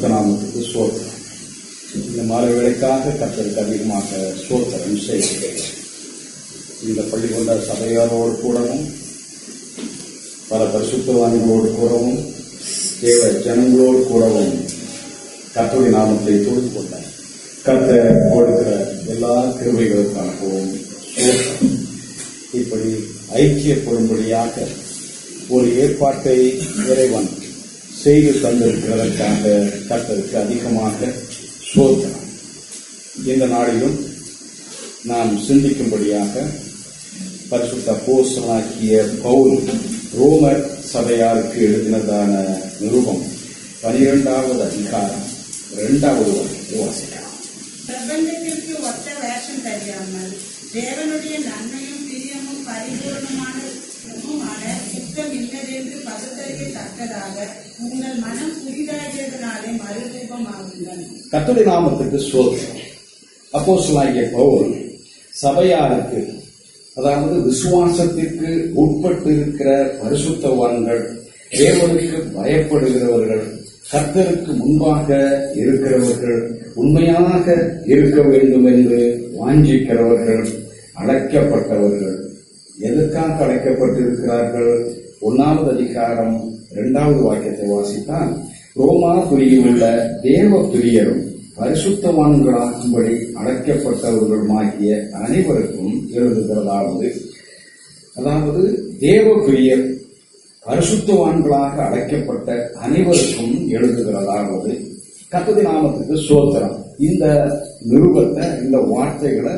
பரிசுத்த நாமத்துக்கு சோத்திரம் இந்த மாலை வேலைக்காக கர்த்தருக்கு அதிகமாக சோத்திரம் செய்கிறேன் இந்த பள்ளி கொண்ட சபையாரோடு கூடவும் பல பரிசுத்தவான்களோடு கூடவும் தேவ ஜனங்களோடு கூடவும் கர்த்தருடைய நாமத்தை தொழுது கொண்டேன் கத்த கொடுக்கிற எல்லா கிருமைகளுக்காகவும் இப்படி ஐக்கியப்படும்படியாக ஒரு ஏற்பாட்டை இறைவன் செய்து தந்திருக்கிறதற்காக கத்தருக்கு அதிகமாக சோதனம் இந்த நாளிலும் நாம் சிந்திக்கும்படியாக பரிசுத்த போசனாக்கிய பவுல் ரோமர் சபையாருக்கு எழுதினதான நிருபம் பனிரெண்டாவது அதிகாரம் இரண்டாவது வாசிக்கலாம். பிரபஞ்சத்திற்கு ஒத்த வேஷம் தெரியாமல் தேவனுடைய நன்மையும் பிரியமும் பரிபூர்ணமான சுகமுமான இன்னதென்று பகுத்தறிய தக்கதாக உங்கள் மனம் புதிதாகியதனாலே மறுரூபமாகுங்கள். கர்த்தருடைய நாமத்துக்கு சோதனை. அப்போஸ்தலனாகிய பவுல் சபையாருக்கு அதாவது விசுவாசத்திற்கு உட்பட்டு இருக்கிற பரிசுத்தவான்கள் தேவனுக்கு பயப்படுகிறவர்கள் கர்த்தருக்கு முன்பாக இருக்கிறவர்கள் உண்மையாக இருக்க வேண்டும் என்று வாஞ்சிக்கிறவர்கள் அழைக்கப்பட்டவர்கள். எதற்காக அழைக்கப்பட்டிருக்கிறார்கள்? ஒன்னாவது அதிகாரம் இரண்டாவது வாக்கியத்தை வாசித்தால் ரோமா உள்ள தேவ பிரியரும் பரிசுத்தவான்களாகும்படி அழைக்கப்பட்டவர்களுமாகிய அனைவருக்கும் எழுதுகிறதாவது. அதாவது தேவ பிரியர் பரிசுத்தவான்களாக அழைக்கப்பட்ட அனைவருக்கும் எழுதுகிறதாவது. கத்தது நாமத்துக்கு சோத்திரம். இந்த நிருபத்தை இந்த வார்த்தைகளை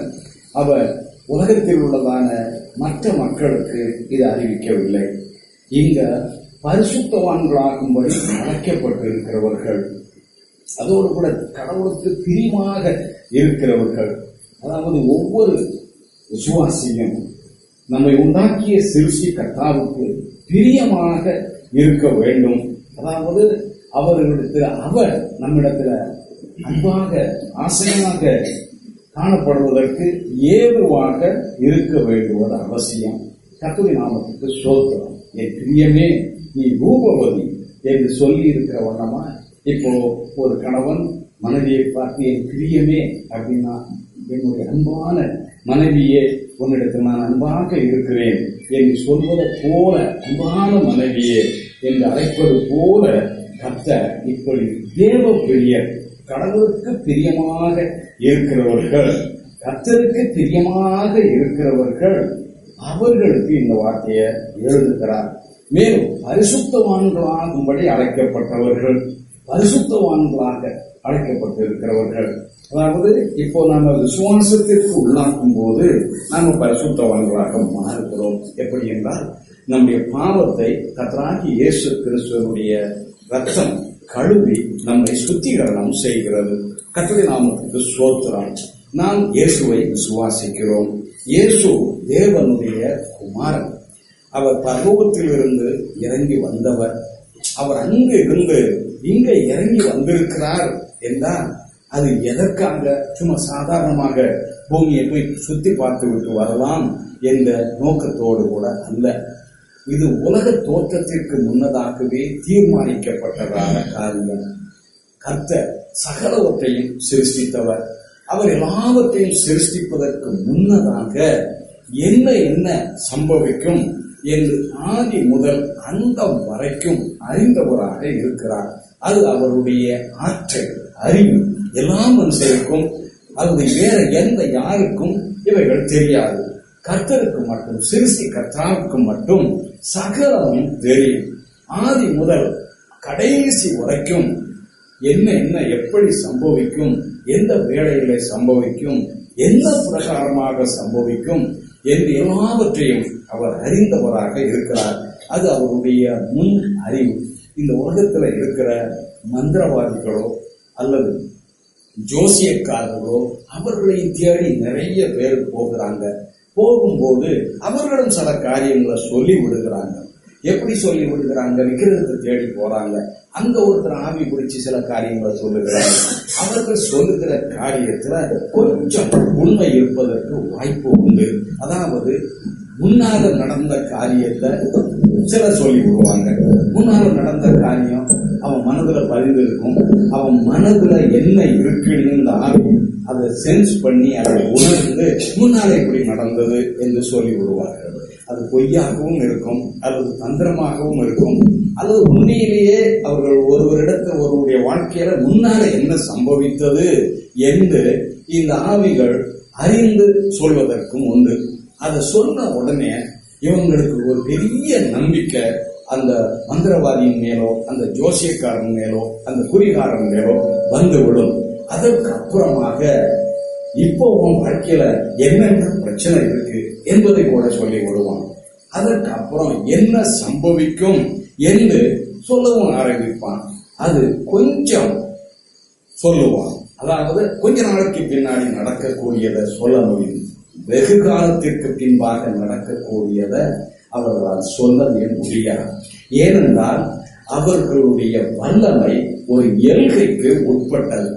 அவர் உலகத்தில் உள்ளதான மற்ற மக்களுக்கு இது அறிவிக்கவில்லை. இங்க பரிசுத்தவான்களாகும்படி அழைக்கப்பட்டிருக்கிறவர்கள். அதோடு கூட கடவுளுக்கு பிரியமாக இருக்கிறவர்கள். அதாவது ஒவ்வொரு விசுவாசியும் நம்மை உண்டாக்கிய சிறுசி கர்த்தாவுக்கு பிரியமாக இருக்க வேண்டும். அதாவது அவர்களிடத்தில் அவர் நம்மிடத்துல அன்பாக ஆசையாக காணப்படுவதற்கு ஏதுவாக இருக்க வேண்டுவது அவசியம். கத்துவி நாமத்துக்கு சோத்திரம் என் பிரியமே நீ ரூபவதி என்று சொல்லி இருக்கிற வண்ணமா இப்போ ஒரு கணவன் மனைவியை பார்த்து என் பிரியமே அப்படின்னா என்னுடைய அன்பான மனைவியே உன்னிடத்தில் நான் அன்பாக இருக்கிறேன் என்று சொல்வதை போல அன்பான மனைவியே என்று அழைப்பது போல கத்த இப்படி தேவ பெரிய கடவுளுக்கு பிரியமாக இருக்கிறவர்கள் கத்தருக்கு பிரியமாக இருக்கிறவர்கள் அவர்களுக்கு இந்த வார்த்தையை எழுதுகிறார். மேலும் பரிசுத்தவான்களாகும்படி அழைக்கப்பட்டவர்கள் பரிசுத்தவான்களாக அழைக்கப்பட்டிருக்கிறவர்கள். அதாவது இப்போ நாம விசுவாசத்திற்கு உள்ளாக்கும் போது நாம பரிசுத்தவான்களாக மாறுகிறோம். எப்படி என்றால் நம்முடைய பாவத்தை கத்தராகி இயேசு கிறிஸ்துவனுடைய ரத்தம் கழுவி நம்மை சுத்திகரணம் செய்கிறது. கத்தரை நாமத்துக்கு சோத்திரம் நாம் இயேசுவை விசுவாசிக்கிறோம். இயேசு தேவனுடைய குமாரன். அவர் பரலோகத்திலிருந்து இறங்கி வந்தவர். அவர் அங்கு இருந்து இங்க இறங்கி வந்திருக்கிறார் என்றால் அது எதற்காக? சும்மா சாதாரணமாக பூமியை போய் சுத்தி பார்த்து விட்டு வரலாம் என்ற நோக்கத்தோடு கூட அல்ல. இது உலக தோற்றத்திற்கு முன்னதாகவே தீர்மானிக்கப்பட்டதான காரியம். கர்த்தர் சகலவற்றையும் சிருஷ்டித்தவர். அவர் எல்லாவற்றையும் சிருஷ்டிப்பதற்கு முன்னதாக என்ன என்ன சம்பவிக்கும் என்று ஆதி முதல் அந்தம் வரைக்கும் அறிந்தவராக இருக்கிறார். அது அவருடைய ஆற்றல் அறிவு. எல்லா மனுஷருக்கும் அல்லது வேற எந்த யாருக்கும் இவைகள் தெரியாது. கர்த்தருக்கு மட்டும் சிருஷ்டி கர்த்தாவுக்கு மட்டும் சகலமும் தெரியும். ஆதி முதல் கடைசி வரைக்கும் என்ன என்ன எப்படி சம்பவிக்கும் எந்த வேலைகளை சம்பவிக்கும் எந்த பிரகாரமாக சம்பவிக்கும் என்று எல்லாவற்றையும் அவர் அறிந்தவராக இருக்கிறார். அது அவருடைய முன் அறிவு. இந்த உலகத்தில் இருக்கிற மந்திரவாதிகளோ அல்லது ஜோசியக்காரர்களோ அவர்களை தேடி நிறைய பேர் போகிறாங்க. போகும்போது அவர்களும் சில காரியங்களை சொல்லி விடுகிறாங்க எப்படி சொல்லி விடுகிறாங்க விக்கிரகத்தை தேடி போறாங்க. அங்க ஒருத்தர் ஆவி பிடிச்சி சில காரியங்களை சொல்லுகிறாங்க அவர்கள் சொல்லுகிற காரியத்துல கொஞ்சம் உண்மை இருப்பதற்கு வாய்ப்பு உண்டு. அதாவது முன்னால நடந்த காரியத்தை சில சொல்லி விடுவாங்க முன்னால நடந்த காரியம் அவன் மனதுல பதிந்திருக்கும் அவன் மனதுல என்ன இருக்குன்னு இந்த ஆவி அதை சென்ஸ் பண்ணி அதை உணர்ந்து முன்னாலே இப்படி நடந்தது என்று சொல்லி விடுவார்கள். அது பொய்யாகவும் இருக்கும் அல்லது தந்திரமாகவும் இருக்கும் அல்லது உண்மையிலேயே அவர்கள் ஒருவரிடத்தில் ஒருவருடைய வாழ்க்கையில முன்னால என்ன சம்பவித்தது என்று இந்த ஆவிகள் அறிந்து சொல்வதற்கும் உண்டு. அதை சொன்ன உடனே இவங்களுக்கு ஒரு பெரிய நம்பிக்கை அந்த மந்திரவாதியின் மேலோ அந்த ஜோசியக்காரன் மேலோ அந்த குறிகாரன் மேலோ வந்துவிடும். அதற்கு அப்புறமாக இப்போ உன் வாழ்க்கையில என்னென்ன பிரச்சனை இருக்கு? என்பதை கூட சொல்லி விடுவான். அதற்கு அப்புறம் என்ன சம்பவிக்கும் என்று சொல்லவும் ஆரம்பிப்பான். அது கொஞ்சம் சொல்லுவான். அதாவது கொஞ்ச நாளைக்கு பின்னாடி நடக்கக்கூடியதை சொல்ல முடியும். வெகு காலத்திற்கு பின்பாக நடக்கக்கூடியதை அவர்களால் சொல்லவே முடியாது. ஏனென்றால் அவர்களுடைய வல்லமை ஒரு எல்கைக்கு உட்பட்டது.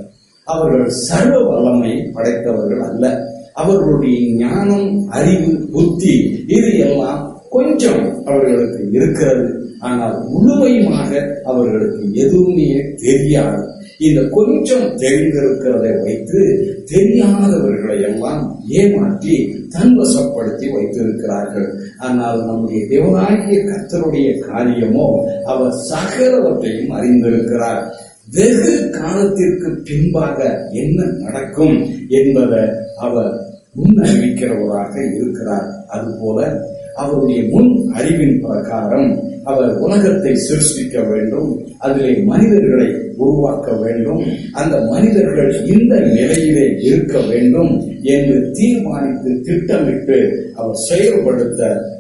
அவர்கள் சர்வ வல்லமை படைத்தவர்கள் அல்ல. அவர்களுடைய ஞானம் அறிவு புத்தி இது எல்லாம் கொஞ்சம் அவர்களுக்கு இருக்கிறது. ஆனால் முழுமையுமாக அவர்களுக்கு எதுவுமே தெரியாது. இந்த கொஞ்சம் தெரிந்திருக்கிறதை வைத்து தெரியாதவர்களை எல்லாம் ஏமாற்றி தன்வசப்படுத்தி வைத்திருக்கிறார்கள். ஆனால் நம்முடைய தேவனாகிய கர்த்தருடைய காரியமோ அவர் சகலவற்றையும் அறிந்திருக்கிறார். வெகு காலத்திற்கு பின்பாக என்ன நடக்கும் என்பதை அவர் முன்னறிவிக்கிறவராக இருக்கிறார். அதுபோல அவருடைய முன் அறிவின் பிரகாரம் அவர் உலகத்தை சிருஷ்டிக்க வேண்டும் அதிலே மனிதர்களை உருவாக்க வேண்டும் அந்த மனிதர்கள் இந்த நிலையிலே இருக்க வேண்டும் என்று தீர்மானித்து திட்டமிட்டு அவர் செயல்படுத்த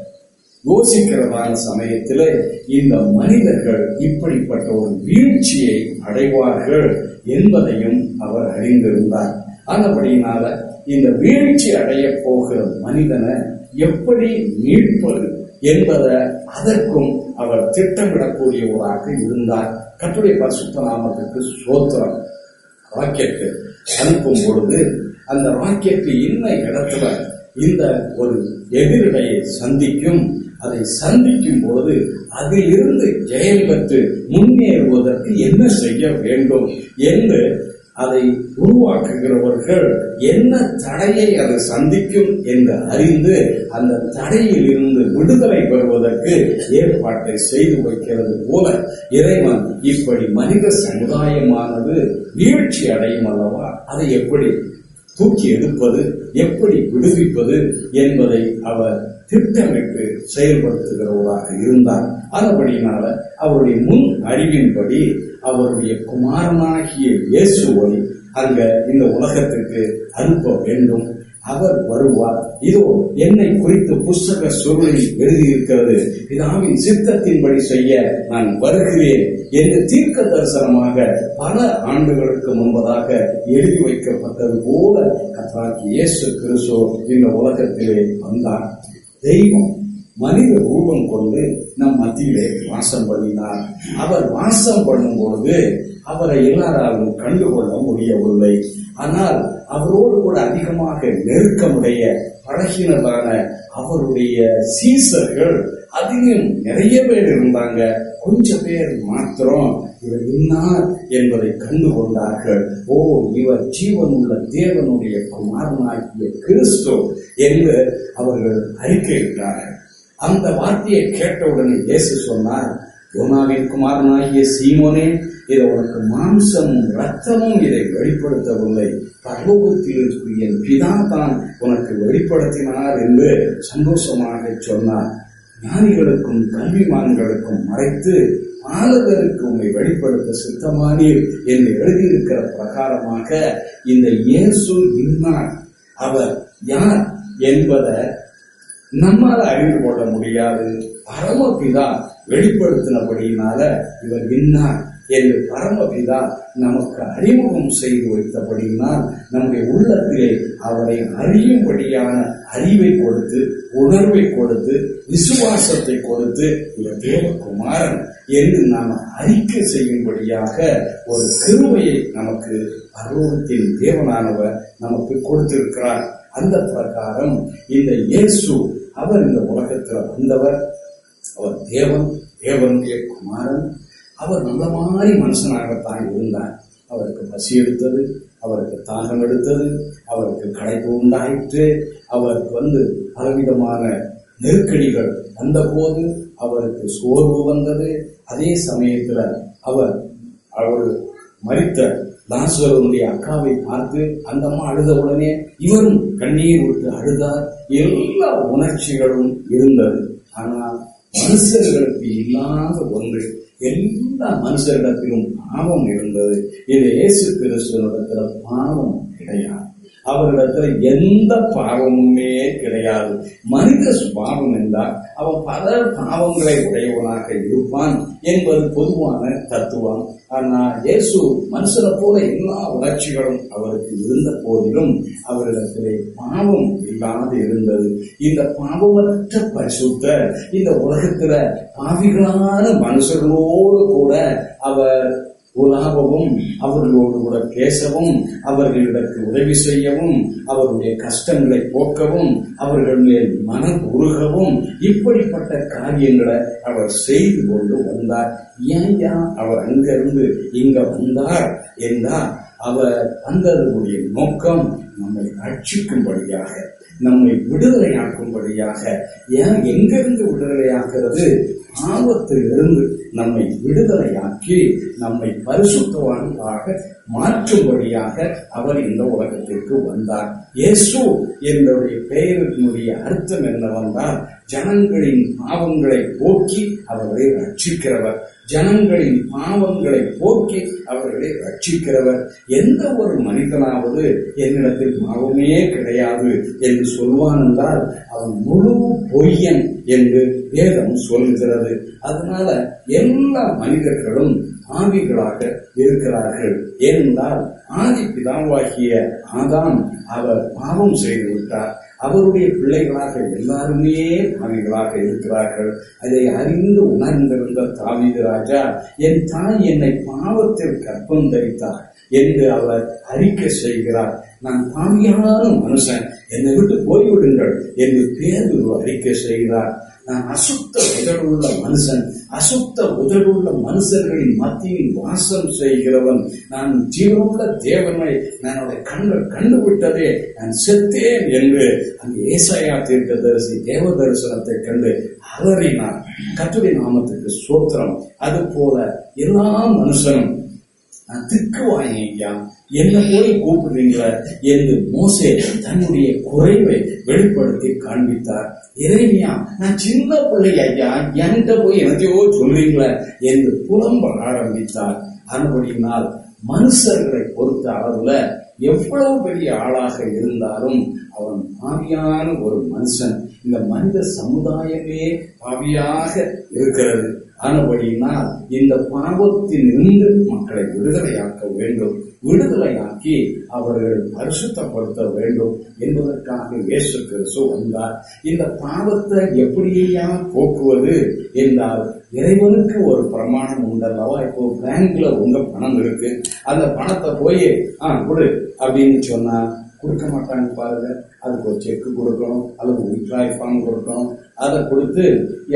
யோசிக்கிறதான சமயத்தில் இந்த மனிதர்கள் இப்படிப்பட்ட ஒரு வீழ்ச்சியை அடைவார்கள் என்பதையும் அவர் அறிந்திருந்தார். ஆனபடியினால இந்த வீழ்ச்சி அடைய போகிற மனிதனை எப்படி மீட்பது என்பதை அதற்கும் அவர் திட்டமிடக்கூடியவராக இருந்தார். கட்டுரை பரிசுத்த நாமத்துக்கு சோத்திரம். ராக்கெட்டு அனுப்பும் பொழுது அந்த ராக்கெட்டு என்ன இடத்துல இந்த ஒரு எதிரிடையை சந்திக்கும். அதை சந்திக்கும் பொழுது அதிலிருந்து ஜெயம் பெற்று முன்னேறுவதற்கு என்ன செய்ய வேண்டும் என்று அதை உருவாக்குகிறவர்கள் என்ன தடையை அது சந்திக்கும் என்று அறிந்து அந்த தடையில் இருந்து விடுதலை பெறுவதற்கு ஏற்பாட்டை செய்து வைக்கிறது போல இறைவன் இப்படி மனித சமுதாயமானது வீழ்ச்சி அடையும் அல்லவா? அதை எப்படி தூக்கி எடுப்பது எப்படி விடுவிப்பது என்பதை அவர் திட்டமிட்டு செயல்படுத்துகிறவராக இருந்தார். அதுபடியினால அவருடைய முன் அறிவின்படி அவருடைய குமாரனாகிய இயேசுவை அங்க இந்த உலகத்துக்கு அனுப்ப வேண்டும். அவர் வருவார். இதோ என்னை குறித்து புஸ்தக சுருளில் எழுதியிருக்கிறது. இதாவின் சித்தத்தின்படி செய்ய நான் வருகிறேன் என்று தீர்க்க தரிசனமாக பல ஆண்டுகளுக்கு முன்பதாக எழுதி வைக்கப்பட்டது போல கர்த்தராகிய இயேசு கிறிஸ்து இந்த உலகத்திலே வந்தார். தெய்வம் மனித ரூபம் கொண்டு நம் மத்தியிலே வாசம் பண்ணினார். அவர் வாசம் பண்ணும் பொழுது அவரை எல்லாராலும் கண்டுகொள்ள முடியவில்லை. ஆனால் அவரோடு கூட அதிகமாக நெருக்கமுடைய பழகினதான அவருடைய சீசர்கள் அதிகம் நிறைய பேர் இருந்தாங்க. கொஞ்சம் பேர் மாத்திரம் இவர் இன்னார் என்பதை கண்டு கொண்டார்கள் ஓ இவர் ஜீவனுள்ள தேவனுடைய குமாரனாகிய கிறிஸ்து என்று அவர்கள் அறிக்கையிட்டார்கள். அந்த வார்த்தையை கேட்டவுடனே இயேசு சொன்னார் யோனாவின் குமாரனாகிய சீமோனே இதை உனக்கு மாம்சமும் ரத்தமும் இதை வெளிப்படுத்தவில்லை. பரலோகத்தில் இருக்கிற என் பிதா தான் உனக்கு வெளிப்படுத்தினார் என்று சந்தோஷமாக சொன்னார். ஞானிகளுக்கும் கல்விமான்களுக்கும் மறைத்து பாலகருக்கு உண்மை வெளிப்படுத்த சித்தமானீர் என்று எழுதியிருக்கிற பிரகாரமாக இந்த இயேசு இன்னார். அவர் யார் என்பதை நம்மால் அறிந்து கொள்ள முடியாது. பரமபிதா வெளிப்படுத்தினபடியினால இவர் இன்னார். என்று பரமபிதா நமக்கு அறிமுகம் செய்து வைத்தபடியினால் நம்முடைய உள்ளத்திலே அவரை அறியும்படியான அறிவை கொடுத்து உணர்வை கொடுத்து விசுவாசத்தை கொடுத்து இந்த தேவகுமாரன் என்று நாம் அறிக்கை செய்யும்படியாக ஒரு சிறுவையை நமக்கு பருவத்தின் தேவனானவர் நமக்கு கொடுத்திருக்கிறார். அந்த பிரகாரம் இந்த இயேசு அவர் இந்த உலகத்தில் வந்தவர். அவர் தேவன் தேவனுடைய குமாரன். அவர் நல்ல மாதிரி மனுஷனாகத்தான் இருந்தார். அவருக்கு பசி எடுத்தது அவருக்கு தாகம் எடுத்தது அவருக்கு களைப்பு உண்டாயிற்று. அவருக்கு வந்து பலவிதமான நெருக்கடிகள் வந்தபோது அவருக்கு சோர்வு வந்தது. அதே சமயத்தில் அவர் அவர் மறித்த லாசுவருடைய அக்காவை பார்த்து அந்த அம்மா அழுத உடனே இவரும் கண்ணீர் விட்டு அழுதார். எல்லா உணர்ச்சிகளும் இருந்தது. ஆனால் மனுஷர்களுக்கு இல்லாத ஒன்று எல்லா மனுஷரிடத்திலும் பாவம் இருந்தது. இது இயேசு கிறிஸ்துவனிடத்துல பாவம் கிடையாது. அவரிடத்துல எந்த பாவமுமே கிடையாது. மனித சுபாவம் என்றால் அவன் பல பாவங்களை உடையவனாக இருப்பான் என்பது பொதுவான தத்துவம். ஆனால் இயேசு மனுஷரை போல எல்லா உணர்ச்சிகளும் அவருக்கு இருந்த போதிலும் அவரிடத்திலே பாவம் இல்லாது இருந்தது. இந்த பாவமற்ற பரிசுத்த இந்த உலகத்துல பாவிகளான மனுஷர்களோடு கூட அவர் உலாவவும் அவர்களோடு கூட பேசவும் அவர்களுக்கு உதவி செய்யவும் அவருடைய கஷ்டங்களை போக்கவும் அவர்கள் மேல் மனம் உருகவும் இப்படிப்பட்ட காரியங்களை அவர் செய்து கொண்டு வந்தார். ஏன் அவர் அங்கிருந்து இங்க வந்தார் என்றால் அவர் வந்ததனுடைய நோக்கம் நம்மை ரட்சிக்கும்படியாக நம்மை விடுதலையாக்கும்படியாக. ஏன்? எங்கிருந்து விடுதலையாகிறது? ஆபத்திலிருந்து நம்மை விடுதலையாக்கி நம்மை பரிசுத்தவான்களாக மாற்றும்படியாக அவர் இந்த உலகத்திற்கு வந்தார். இயேசு என்னுடைய பெயரினுடைய அர்த்தம் என்னவென்றால் ஜனங்களின் பாவங்களை போக்கி அவரை ரட்சிக்கிறவர் ஜனங்களின் பாவங்களை போக்கி அவர்களை ரட்சிக்கிறவர். எந்த ஒரு மனிதனாவது என்னிடத்தில் பாவமே கிடையாது என்று சொல்வான் என்றால் அவன் முழு பொய்யன் என்று வேதம் சொல்கிறது. அதனால எல்லா மனிதர்களும் ஆவிகளாக இருக்கிறார்கள். ஏனென்றால் ஆதி பிதாவாகிய ஆதாம் அவர் பாவம் செய்து விட்டார் அவருடைய பிள்ளைகளாக எல்லாருமே பாவிகளாக இருக்கிறார்கள். அதை அறிந்து உணர்ந்திருந்த தாவீது ராஜா என் தாய் என்னை பாவத்தில் கற்பம் தரித்தார் என்று அவர் அறிக்கை செய்கிறார். நான் பாவியான மனுஷன் என்னை விட்டு போய்விடுங்கள் என்று பேரு அறிக்கை செய்கிறார். நான் அசுத்த உதடுள்ள மனுஷன் அசுத்த உதடுள்ள மனுஷர்களின் மத்தியில் வாசம் செய்கிறவன் நான் ஜீவனுள்ள தேவனை நான் கண்கள் கண்டுவிட்டதே நான் செத்தேன் என்று அந்த ஏசாயா தீர்க்கதரிசி தேவ தரிசனத்தை கண்டு அலறினார். கத்துடைய நாமத்துக்கு சோத்திரம் அது போல எல்லா மனுஷனும் நான் திக்குவாங்க ஐயா என்ன போய் கூப்பிடுறீங்களா என்று மோசே தன்னுடைய குறைவை வெளிப்படுத்தி காண்பித்தார். இறைமையா நான் சின்ன பிள்ளை ஐயா என்கிட்ட போய் எனக்கையோ சொல்றீங்கள என்று புலம்ப ஆரம்பித்தார். அதுபடியினால் மனுஷர்களை பொறுத்த அளவுல எவ்வளவு பெரிய ஆளாக இருந்தாலும் அவன் பாவியான ஒரு மனுஷன். இந்த மனித சமுதாயமே பாவியாக இருக்கிறது. ஆனபடியினால் இந்த பாவத்திலிருந்து மக்களை விடுதலையாக்க வேண்டும். விடுதலையாக்கி அவர்கள் பரிசுத்தப்படுத்த வேண்டும் என்பதற்காக இயேசு கிறிஸ்து வந்தார். இந்த பாவத்தை எப்படியா போக்குவது என்றால் இறைவனுக்கு ஒரு பிரமாணம் உண்டல்லவா இப்போ பேங்க்ல உங்க பணம் இருக்கு. அந்த பணத்தை போய் ஆ கொடு அப்படின்னு சொன்னா கொடுக்க மாட்டாங்க பாருங்க. அதுக்கு ஒரு செக் கொடுக்கணும் அல்லது விட்ராய் பணம் கொடுக்கணும். அதை கொடுத்து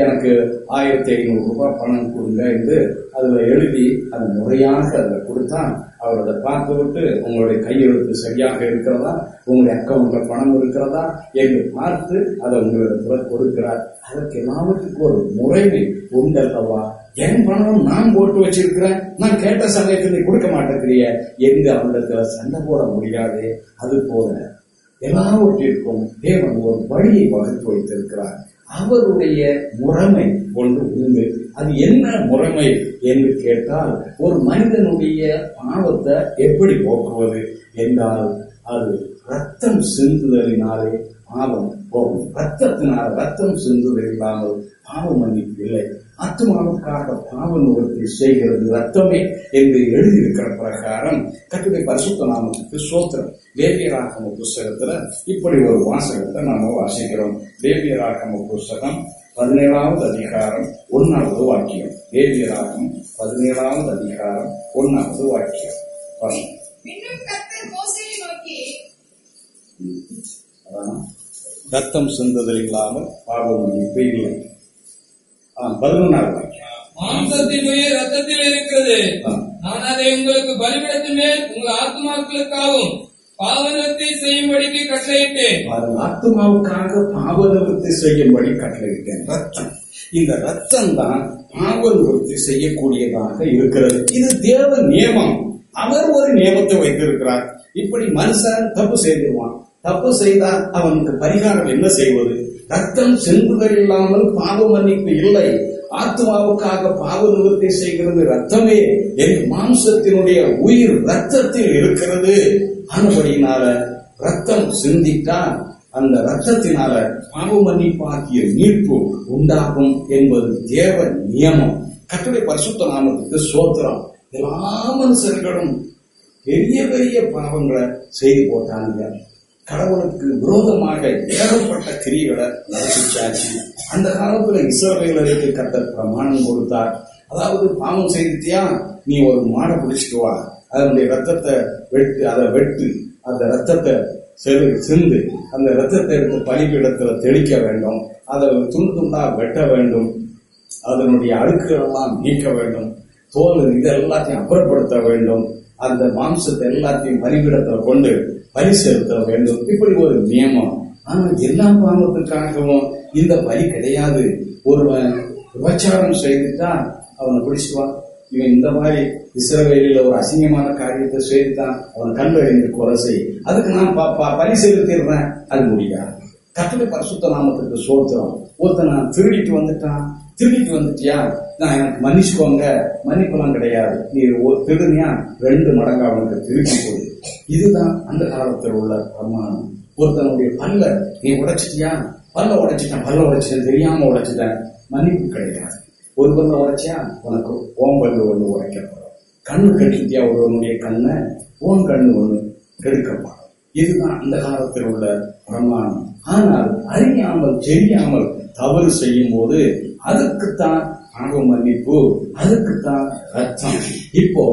எனக்கு ஆயிரத்தி ஐநூறு ரூபாய் பணம் கொடுங்க என்று அதில் எழுதி அதை முறையாக அதில் கொடுத்தா அவர் அதை பார்த்து விட்டு உங்களுடைய கையெழுத்து சரியாக இருக்கிறதா? உங்களுடைய அக்கௌண்ட்ல பணம் இருக்கிறதா? என்று பார்த்து அதை உங்களிடத்துல கொடுக்கிறார். அதற்கு எல்லாவற்றுக்கும் ஒரு முறைமை உண்டல்லவா என் பணம் நான் போட்டு வச்சிருக்கிறேன். நான் கேட்ட சமயத்தில் நீ கொடுக்க மாட்டேங்கிறிய. எங்க அவனிடத்துல சண்டை போட முடியாது? அது போல எல்லாவற்றிற்கும் தேவன் ஒரு வழியை வகுத்து வைத்திருக்கிறார். அவருடைய முறைமை ஒன்று உண்டு. அது என்ன முறைமை என்று கேட்டால் ஒரு மனிதனுடைய பாவத்தை எப்படி போக்குவது என்றால் அது ரத்தம் சிந்துதலினாலே பாவம் போகும். ரத்தத்தினால் ரத்தம் சிந்துதல் இல்லாமல் பாவம் மன்னிப்பு இல்லை. ஆத்மாவுக்காக பாவ நிவர்த்தி செய்கிறது ரத்தமே என்று எழுதியிருக்கிற பிரகாரம் கட்டுரை பரிசுத்த நாமத்துக்கு சோத்திரம் தேவியராகம புஸ்தகத்துல இப்படி ஒரு வாசகத்தை நாம வாசிக்கிறோம். தேவியராகம புஸ்தகம் பதினேழாவது அதிகாரம் ஒன்னாவது வாக்கியம். தேவியராகம் பதினேழாவது அதிகாரம் ஒன்னாவது வாக்கியம். ரத்தம் சிந்துதல் இல்லாமல் பாவ மன்னிப்பு இல்லை. வாக்கியம். மாம்சத்தினுடைய ரத்தத்திலே இருக்கிறது. நான் அதை உங்களுக்கு பலிபீடத்தின் மேல் உங்கள் ஆத்மாக்களுக்காகவும் பாவனத்தை செய்யும்படிக்கு கட்டளையிட்டேன். ஆத்மாவுக்காக பாவ நிவர்த்தி செய்யும்படி கட்டளையிட்டேன். ரத்தம் இந்த ரத்தம் தான் பாவ நிவர்த்தி செய்யக்கூடியதாக இருக்கிறது. இது தேவ நியமம். அவர் ஒரு நியமத்தை வைத்திருக்கிறார். இப்படி மனுஷன் தப்பு செய்திருவான் தப்பு செய்தா அவனுக்கு பரிகாரம் என்ன செய்வது? ரத்தம் சென்றுதல் இல்லாமல் பாவ மன்னிப்பு இல்லை. ஆத்மாவுக்காக பாவ நிவர்த்தி செய்கிறது ரத்தமே. என் மாம்சத்தினுடைய உயிர் ரத்தத்தில் இருக்கிறது. ஆனபடியினால ரத்தம் சிந்தித்தால் அந்த ரத்தத்தினால பாவ மன்னிப்பாக்கிய மீட்பு உண்டாகும் என்பது தேவ நியமம். கட்டுரை பரிசுத்த நாமத்துக்கு சோத்திரம் எல்லா மனுஷர்களும் பெரிய பெரிய பாவங்களை செய்து போட்டாங்க கடவுளுக்கு விரோதமாக ஏகப்பட்ட கிரிகளை நடத்திச்சாச்சு. அந்த காலத்துல இஸ்ரவேலருக்கு கத்தர் பிரமாணம் கொடுத்தார். அதாவது பாவம் செய்தியா நீ ஒரு மாடை பிடிச்சிட்டு வா. அதனுடைய ரத்தத்தை வெட்டு அதை வெட்டு அந்த ரத்தத்தை செரு சிந்து அந்த ரத்தத்தை எடுத்து பலிபீடத்துல தெளிக்க வேண்டும். அதை துண்டு துண்டா வெட்ட வேண்டும். அதனுடைய அழுக்குகளெல்லாம் நீக்க வேண்டும். தோல் இது எல்லாத்தையும் அப்புறப்படுத்த வேண்டும். அந்த மாம்சத்தை எல்லாத்தையும் பலிபீடத்துல கொண்டு பலி செலுத்த வேண்டும். இப்படி ஒரு நியமம். ஆனால் எல்லா பாவத்துக்காகவும் இந்த பலி கிடையாது. ஒருவன் விபச்சாரம் செய்துட்டா அவனை பிடிச்சுவான். இவன் இந்த மாதிரி இஸ்ரவேலில் ஒரு அசிங்கமான காரியத்தை செய்துட்டான் அவன் கண்டறிந்து கொலை செய். அதுக்கு நான் ப- பலி செலுத்திடுறேன். அது முடியாது. கட்டளை பரிசுத்த நாமத்துக்கு சோத்திரம். ஒருத்த நான் திருடிட்டு வந்துட்டான். திருடிட்டு வந்துட்டியா? நான் எனக்கு மன்னிச்சுக்கோங்க. மன்னிப்பெல்லாம் கிடையாது. நீ ஒரு திருடுனியா? ரெண்டு மடங்கு அவனுக்கு திருப்பி கொடு. இதுதான் அந்த காலத்தில் உள்ள பிரமாணம். ஒருத்தனுடைய பல்ல நீ உடைச்சிட்டியா? பல்ல உடைச்சிட்டேன் பல்ல உடைச்சிட்டேன் தெரியாம உடைச்சிட்டேன். மன்னிப்பு கிடையாது. ஒரு பல்ல உடைச்சியா? உனக்கு ஓம் பல்லு ஒண்ணு உடைக்கப்படும். கண்ணு கட்டிட்டியா ஒருவனுடைய கண்ணை? ஓன் கண்ணு ஒன்று கெடுக்கப்படும். இதுதான் அந்த காலத்தில் உள்ள பிரமாணம். ஆனால் அறியாமல் தெரியாமல் தவறு செய்யும் போது அதுக்குத்தான் பாவ மன்னிப்பு. அதுக்குத்தான் ரத்தம் இப்போ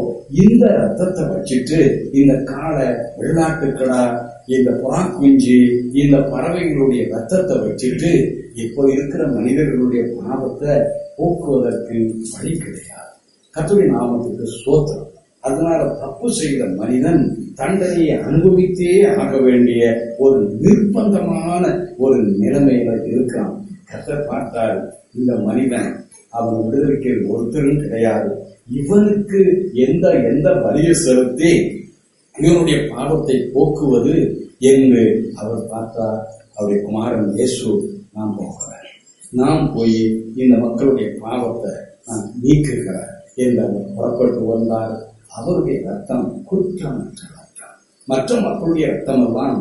இந்த ரத்தத்தை வச்சுட்டு இந்த காலை வெள்ளாட்டுக்கடா இந்த புறாக்குஞ்சி இந்த பறவைகளுடைய ரத்தத்தை வச்சுட்டு இப்போ இருக்கிற மனிதர்களுடைய பாவத்தை போக்குவதற்கு வழி கிடையாது. கத்துடைய நாமத்துக்கு சோத்திரம் அதனால தப்பு செய்த மனிதன் தண்டனையை அனுபவித்தே ஆக வேண்டிய ஒரு நிர்பந்தமான ஒரு நிலைமையில இருக்கிறான் கத்த பார்த்தால் இந்த மனிதன் அவன் விடுதலைக்கு ஒருத்தரும் கிடையாது. இவனுக்கு எந்த எந்த வலியை செலுத்தி இவனுடைய பாவத்தை போக்குவது என்று அவர் பார்த்தார். அவருடைய குமாரன் இயேசு நாம் போகிறார் நாம் போய் இந்த மக்களுடைய பாவத்தை நான் நீக்குகிறார் என்று அவர் புறப்பட்டு வந்தார். அவருடைய ரத்தம் குற்றமற்ற ரத்தம். மற்ற மக்களுடைய ரத்தம் எல்லாம்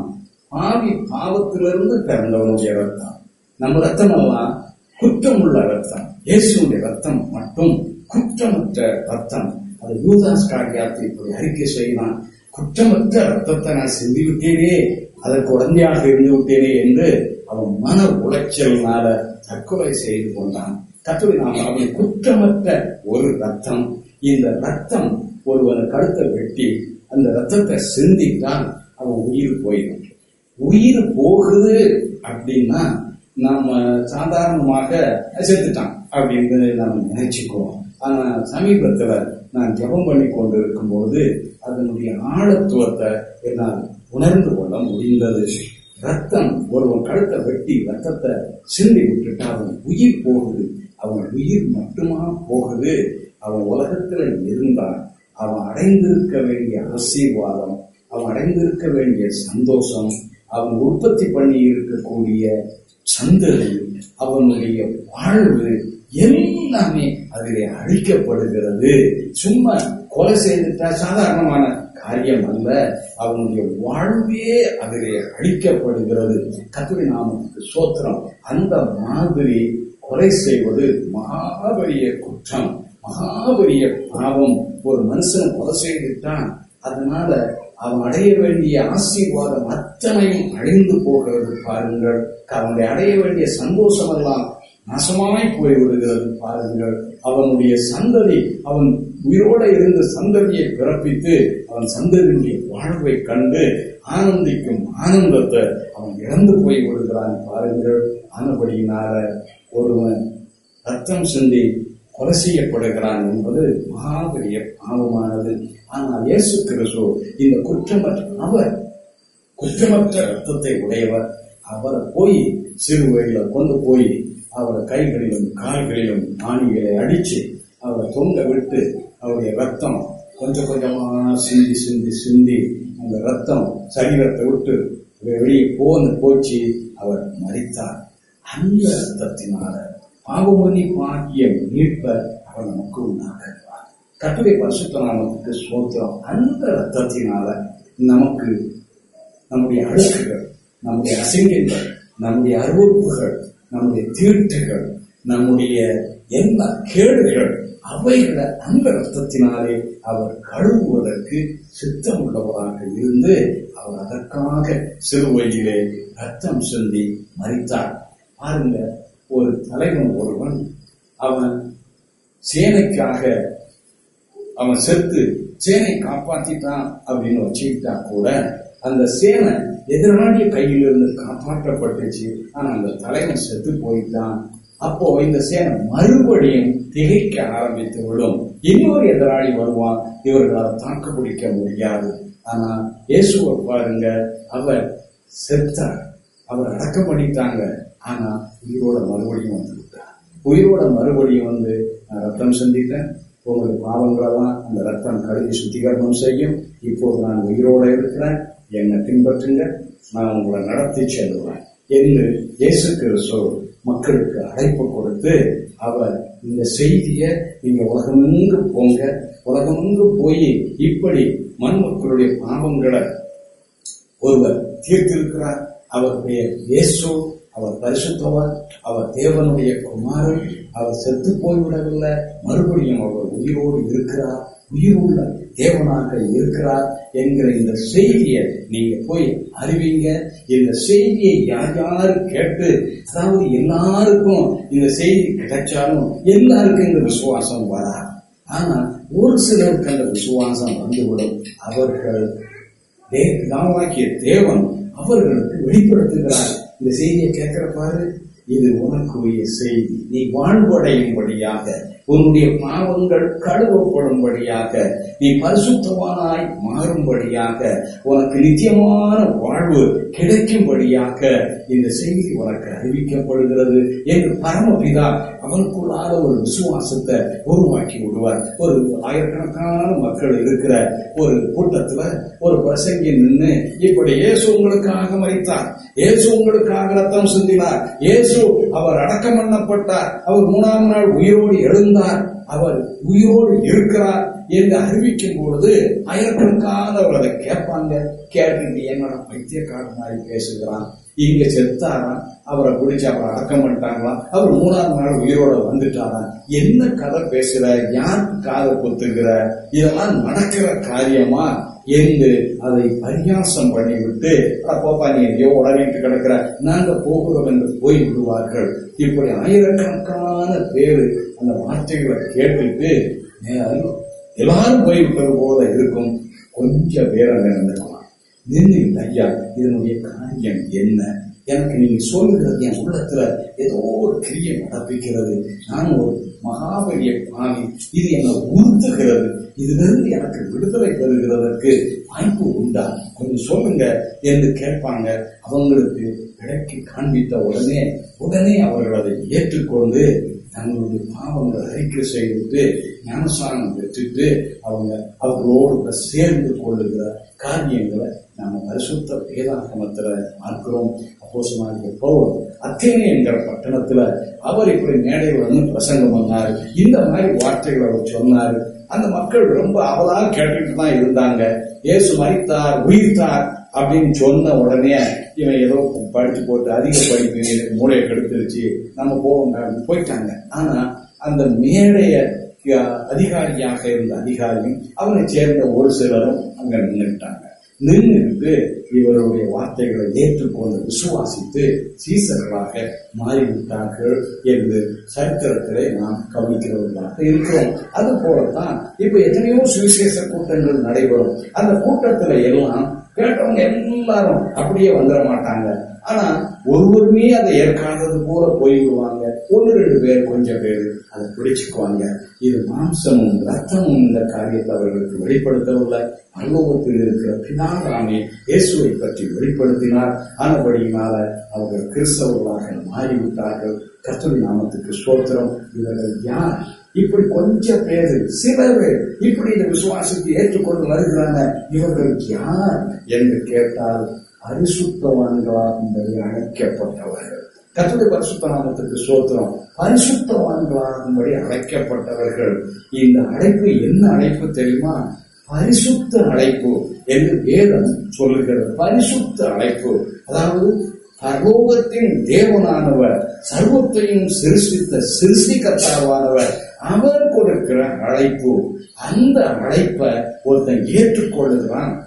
பாவி பாவத்திலிருந்து பிறந்தவனுடைய ரத்தம். நம்ம ரத்தம் எல்லாம் குற்றமுள்ள ரத்தம். இயேசுடைய ரத்தம் மட்டும் குற்றமற்ற ரத்தம். அது யூதாஸ் காரியாத்தை இப்படி அறிக்கை செய்யலாம் குற்றமற்ற ரத்தத்தை நான் சிந்தி விட்டேனே அதற்கு உடந்தையாக இருந்து விட்டேனே என்று அவன் மன உளைச்சலினால தற்கொலை செய்து கொண்டான். கத்துவை நாம் அவன் குற்றமற்ற ஒரு ரத்தம். இந்த ரத்தம் ஒருவன் கழுத்தை வெட்டி அந்த ரத்தத்தை சிந்தித்தால் அவன் உயிர் போயிடும். உயிர் போகுது அப்படின்னா நம்ம சாதாரணமாக செத்துட்டான் அப்படின்றதை நம்ம நினைச்சுக்குவோம். ஆனால் சமீபத்தில் நான் ஜெபம் பண்ணி கொண்டு இருக்கும்போது அதனுடைய ஆழத்துவத்தை என்னால் உணர்ந்து கொள்ள முடிந்தது. ரத்தம் ஒருவன் கழுத்தை வெட்டி ரத்தத்தை சிந்தி விட்டுட்டு அவன் உயிர் போகுது. அவன் உயிர் மட்டுமா போகுது? அவன் உலகத்துல இருந்தான் அவன் அடைந்திருக்க வேண்டிய ஆசீர்வாதம் அவன் அடைந்திருக்க வேண்டிய சந்தோஷம் அவன் உற்பத்தி பண்ணி இருக்கக்கூடிய சந்ததி அவங்களுடைய வாழ்வு எல்லாமே அதிலே அழிக்கப்படுகிறது. சும்மா கொலை செய்துட்டா சாதாரணமான காரியம் அல்ல. அவனுடைய வாழ்வே அதிலே அழிக்கப்படுகிறது. கத்துரை நாமத்துக்கு சோத்திரம் அந்த மாதிரி கொலை செய்வது மகாபரிய குற்றம் மகாபரிய பாவம். ஒரு மனுஷன் கொலை செய்துட்டான் அதனால அவன் அடைய வேண்டிய ஆசீர்வாதம் அத்தனையும் அழிந்து போகிறது பாருங்கள். அவனுடைய அடைய வேண்டிய சந்தோஷம் எல்லாம் நாசமாய் போய் விடுகிறது பாருங்கள். அவனுடைய சந்ததி அவன் உயிரோட இருந்த சந்ததியை பிறப்பித்து அவன் சந்ததியினுடைய வாழ்வை கண்டு ஆனந்திக்கும் ஆனந்தத்தை அவன் இழந்து போய் விடுகிறான் பாருங்கள். ஆனபடியினால ஒருவன் ரத்தம் சிந்தி கொலை செய்யப்படுகிறான் என்பது மகாபெரிய பாவமானது. ஆனால் இயேசு கிறிஸ்து இந்த குற்றமற்ற அவர் குற்றமற்ற ரத்தத்தை உடையவர். அவரை போய் சிறு சிறுவையில கொண்டு போய் அவரை கைகளிலும் கால்களிலும் ஆணிகளை அடிச்சு அவரை தொங்க விட்டு அவருடைய ரத்தம் கொஞ்சம் கொஞ்சமாக சிந்தி சிந்தி சிந்தி அந்த ரத்தம் சரீரத்தை விட்டு வெளியே போன்னு போச்சு. அவர் மறித்தார் அந்த ரத்தத்தினால பாவமணி பாக்கிய மீட்ப அவர் நமக்கு உண்டாக்குவார் கட்டுரை பரிசுத்த நாமத்துக்கு சோத்திரம் அந்த ரத்தத்தினால நமக்கு நம்முடைய அழுக்குகள் நம்முடைய அசிங்கங்கள் நம்முடைய அறிவிப்புகள் நம்முடைய தீட்டுகள் நம்முடைய எல்லா கேடுகள் அவைகளை அந்த ரத்தத்தினாலே அவர் கழுவுவதற்கு சித்தம் உள்ளவராக இருந்து அவர் அதற்காக சிறுவையிலே ரத்தம் சொல்லி மறித்தார் பாருங்க ஒரு தலைவன் ஒருவன் அவன் சேனைக்காக அவன் செத்து சேனை காப்பாத்திட்டான் அப்படின்னு வச்சுக்கிட்டா கூட அந்த சேனை எதிராளிய கையிலிருந்து காப்பாற்றப்பட்டுச்சு. ஆனா அந்த தலைவன் செத்து போயிட்டான். அப்போ இந்த சேனை மறுபடியும் திகைக்க ஆரம்பித்து விடும். இன்னொரு எதிராளி வருவான். இவர்களால் தாக்கு பிடிக்க முடியாது. ஆனா இயேசுவை பாருங்க அவர் செத்தார். அவர் அடக்கம் பண்ணிட்டாங்க ஆனா உயிரோட மறுபடியும் வந்து உயிரோட மறுபடியும் வந்து நான் ரத்தம் சிந்திட்டேன் உங்களுடைய பாவங்களெல்லாம் அந்த ரத்தம் கழுவி சுத்திகரணம் செய்யும். இப்போது நான் உயிரோட இருக்கிறேன். என்னை பின்பற்றுங்க. நான் உங்களை நடத்தி செல்லுவேன் என்று இயேசு கிறிஸ்து மக்களுக்கு அழைப்பு கொடுத்து அவர் இந்த செய்தியை நீங்க உலகமெங்கு போங்க. உலகமெங்கு போய் இப்படி மண் மக்களுடைய பாவங்களை ஒருவர் தீர்த்திருக்கிறார். அவருடைய இயேசு அவர் பரிசுத்தவர் அவர் தேவனுடைய குமாரன் அவர் செத்து போய்விடவில்லை. மறுபடியும் அவர் உயிரோடு இருக்கிறார் உயிருள்ள தேவனாக இருக்கிறார் என்கிற இந்த செய்தியை நீங்க போய் அறிவிங்க. இந்த செய்தியை யார் யாரும் கேட்டு அதாவது எல்லாருக்கும் இந்த செய்தி கிடைச்சாலும் எல்லாருக்கும் இந்த விசுவாசம் வரா. ஆனா ஒரு சிலருக்கு அந்த விசுவாசம் வந்துவிடும். அவர்கள் தேவனாக்கிய தேவன் அவர்களுக்கு வெளிப்படுத்துகிறார். இந்த செய்தியை கேட்கிற பாரு இது உனக்கு உரிய செய்தி. நீ வாழ்வடையும்படியாக உன்னுடைய பாவங்கள் கழுவப்படும்படியாக நீ பரிசுத்தவானாய் மாறும்படியாக உனக்கு நித்தியமான வாழ்வு கிடைக்கும்படியாக இந்த செய்தி உனக்கு அறிவிக்கப்படுகிறது என்று பரமபிதா அவனுக்குள்ளாத ஒரு விசுவாசத்தை உருவாக்கி விடுவார். ஒரு ஆயிரக்கணக்கான மக்கள் இருக்கிற ஒரு கூட்டத்துல ஒரு பிரசங்கி நின்று இப்படி இயேசு உங்களுக்காக மறைத்தார் இயேசு உங்களுக்காக ரத்தம் சிந்தினார். இயேசு அவர் அடக்கம் பண்ணப்பட்டார். அவர் மூணாம் நாள் உயிரோடு எழுந்து எழுந்தார் அவர் உயிரோடு இருக்கிறார் என்று அறிவிக்கும் பொழுது ஆயிரக்கணக்கானவர் அதை கேட்பாங்க. கேட்டுட்டு என்ன பைத்தியக்காரன் மாதிரி பேசுகிறான். இங்க செத்தாராம். அவரை பிடிச்சி அவரை அடக்கம் பண்ணிட்டாங்களாம். அவர் மூணாவது நாள் உயிரோட வந்துட்டாராம். என்ன கதை பேசுற? யாருக்கு காதை கொத்துக்கிற இதெல்லாம் நடக்கிற காரியமா? என்று அதை பரியாசம் பண்ணிவிட்டு அப்பப்பா நீ எங்கேயோ உடனே கிடக்கிற நாங்க போகிறோம் என்று போய் விடுவார்கள். இப்படி ஆயிரக்கணக்கான பேரு அந்த வார்த்தைகளை கேட்டுட்டு "நேரம் எல்லாரும் போய்விட்டது போல இருக்கும். கொஞ்சம் பேர் அங்க நின்றுக்கலாம். நின்று ஐயா இதனுடைய காரியம் என்ன? எனக்கு நீங்க சொல்லுகிறது என் உள்ளத்துல ஏதோ ஒரு கிரியை நடப்பிக்கிறது நான் ஒரு மகாபலிய பாணி இது என்னை உறுத்துகிறது. இதிலிருந்து எனக்கு விடுதலை பெறுகிறதற்கு வாய்ப்பு உண்டா? கொஞ்சம் சொல்லுங்க. என்று கேட்பாங்க. அவங்களுக்கு விளக்கி காண்பித்த உடனே உடனே அவர்கள் அதை ஏற்றுக்கொண்டு தங்களுடைய பாவங்களை அறிக்கை செய்துட்டு ஞானசாரம் பெற்றுட்டு அவங்க அவர்களோடு சேர்ந்து கொள்ளுகிற காரியங்களை நம்ம பரிசுத்த வேதாகமத்துல பார்க்கிறோம். அப்போசனாகிய பவுல் அத்தேனே என்கிற பட்டணத்துல அவர் இப்படி மேடையில் வந்து பிரசங்கம் பண்ணார். இந்த மாதிரி வார்த்தைகளை அவர் சொன்னார். அந்த மக்கள் ரொம்ப அவதான் கேட்டுட்டு தான் இருந்தாங்க. ஏசு மறித்தார் உயிர்த்தார் அப்படின்னு சொன்ன உடனே இவன் ஏதோ படிச்சு போட்டு அதிக படிப்பு மூளையை கெடுத்துருச்சு. நம்ம போவோம் போயிட்டாங்க. ஆனா அந்த மேடைய அதிகாரியாக இருந்த அதிகாரியும் அவனை சேர்ந்த ஒரு சிலரும் அங்க நின்றுட்டாங்க நின்று இவருடைய வார்த்தைகளை ஏற்றுக்கொண்டு விசுவாசித்து சீசர்களாக மாறிவிட்டார்கள் என்று சரித்திரத்திலே நாம் கவனிக்கிறவர்களாக இருக்கிறோம். அது போலத்தான் இப்ப எத்தனையோ சுவிசேஷ கூட்டங்கள் நடைபெறும். அந்த கூட்டத்துல எல்லாம் கேட்டவங்க எல்லாரும் அப்படியே வந்துட மாட்டாங்க. ஆனா ஒவ்வொருமே அதை ஏற்காதது போல போயிடுவாங்க ஒன்று ரெண்டு பேர் கொஞ்சம் பேர் அதை பிடிச்சுக்குவாங்க. இது மாம்சமும் ரத்தமும் இந்த காரியத்தை அவர்களுக்கு வெளிப்படுத்தவில்லை. பரலோகத்தில் இருக்கிற பிதாராமே இயேசுவை பற்றி வெளிப்படுத்தினார். ஆனபடியினால அவர்கள் கிறிஸ்தவர்களாக மாறிவிட்டார்கள். கத்தரி நாமத்துக்கு ஸ்தோத்திரம். இவர்கள் யார்? இப்படி கொஞ்சம் பேர் சிலர் இப்படி இந்த விசுவாசத்தை ஏற்றுக்கொண்டு வருகிறாங்க. இவர்கள் யார் என்று கேட்டால் பரிசுத்தவான்களாகும்படி அழைக்கப்பட்டவர்கள் கத்துடைய பரிசுத்தராமத்துக்கு சோத்திரம் பரிசுத்தவான்களாகும்படி அழைக்கப்பட்டவர்கள். இந்த அழைப்பு என்ன அழைப்பு தெரியுமா? பரிசுத்த அழைப்பு என்று வேதம் சொல்லுகிறது. பரிசுத்த அழைப்பு. அதாவது பரலோகத்தின் தேவனானவர் சர்வத்தையும் சிருஷ்டித்த சிருஷ்டிகர்த்தாவானவர் அவர் கொடுக்கிற அழைப்பு அந்த அழைப்பை ஒருத்தன் ஏற்றுக்கொள்ளுகிறான்.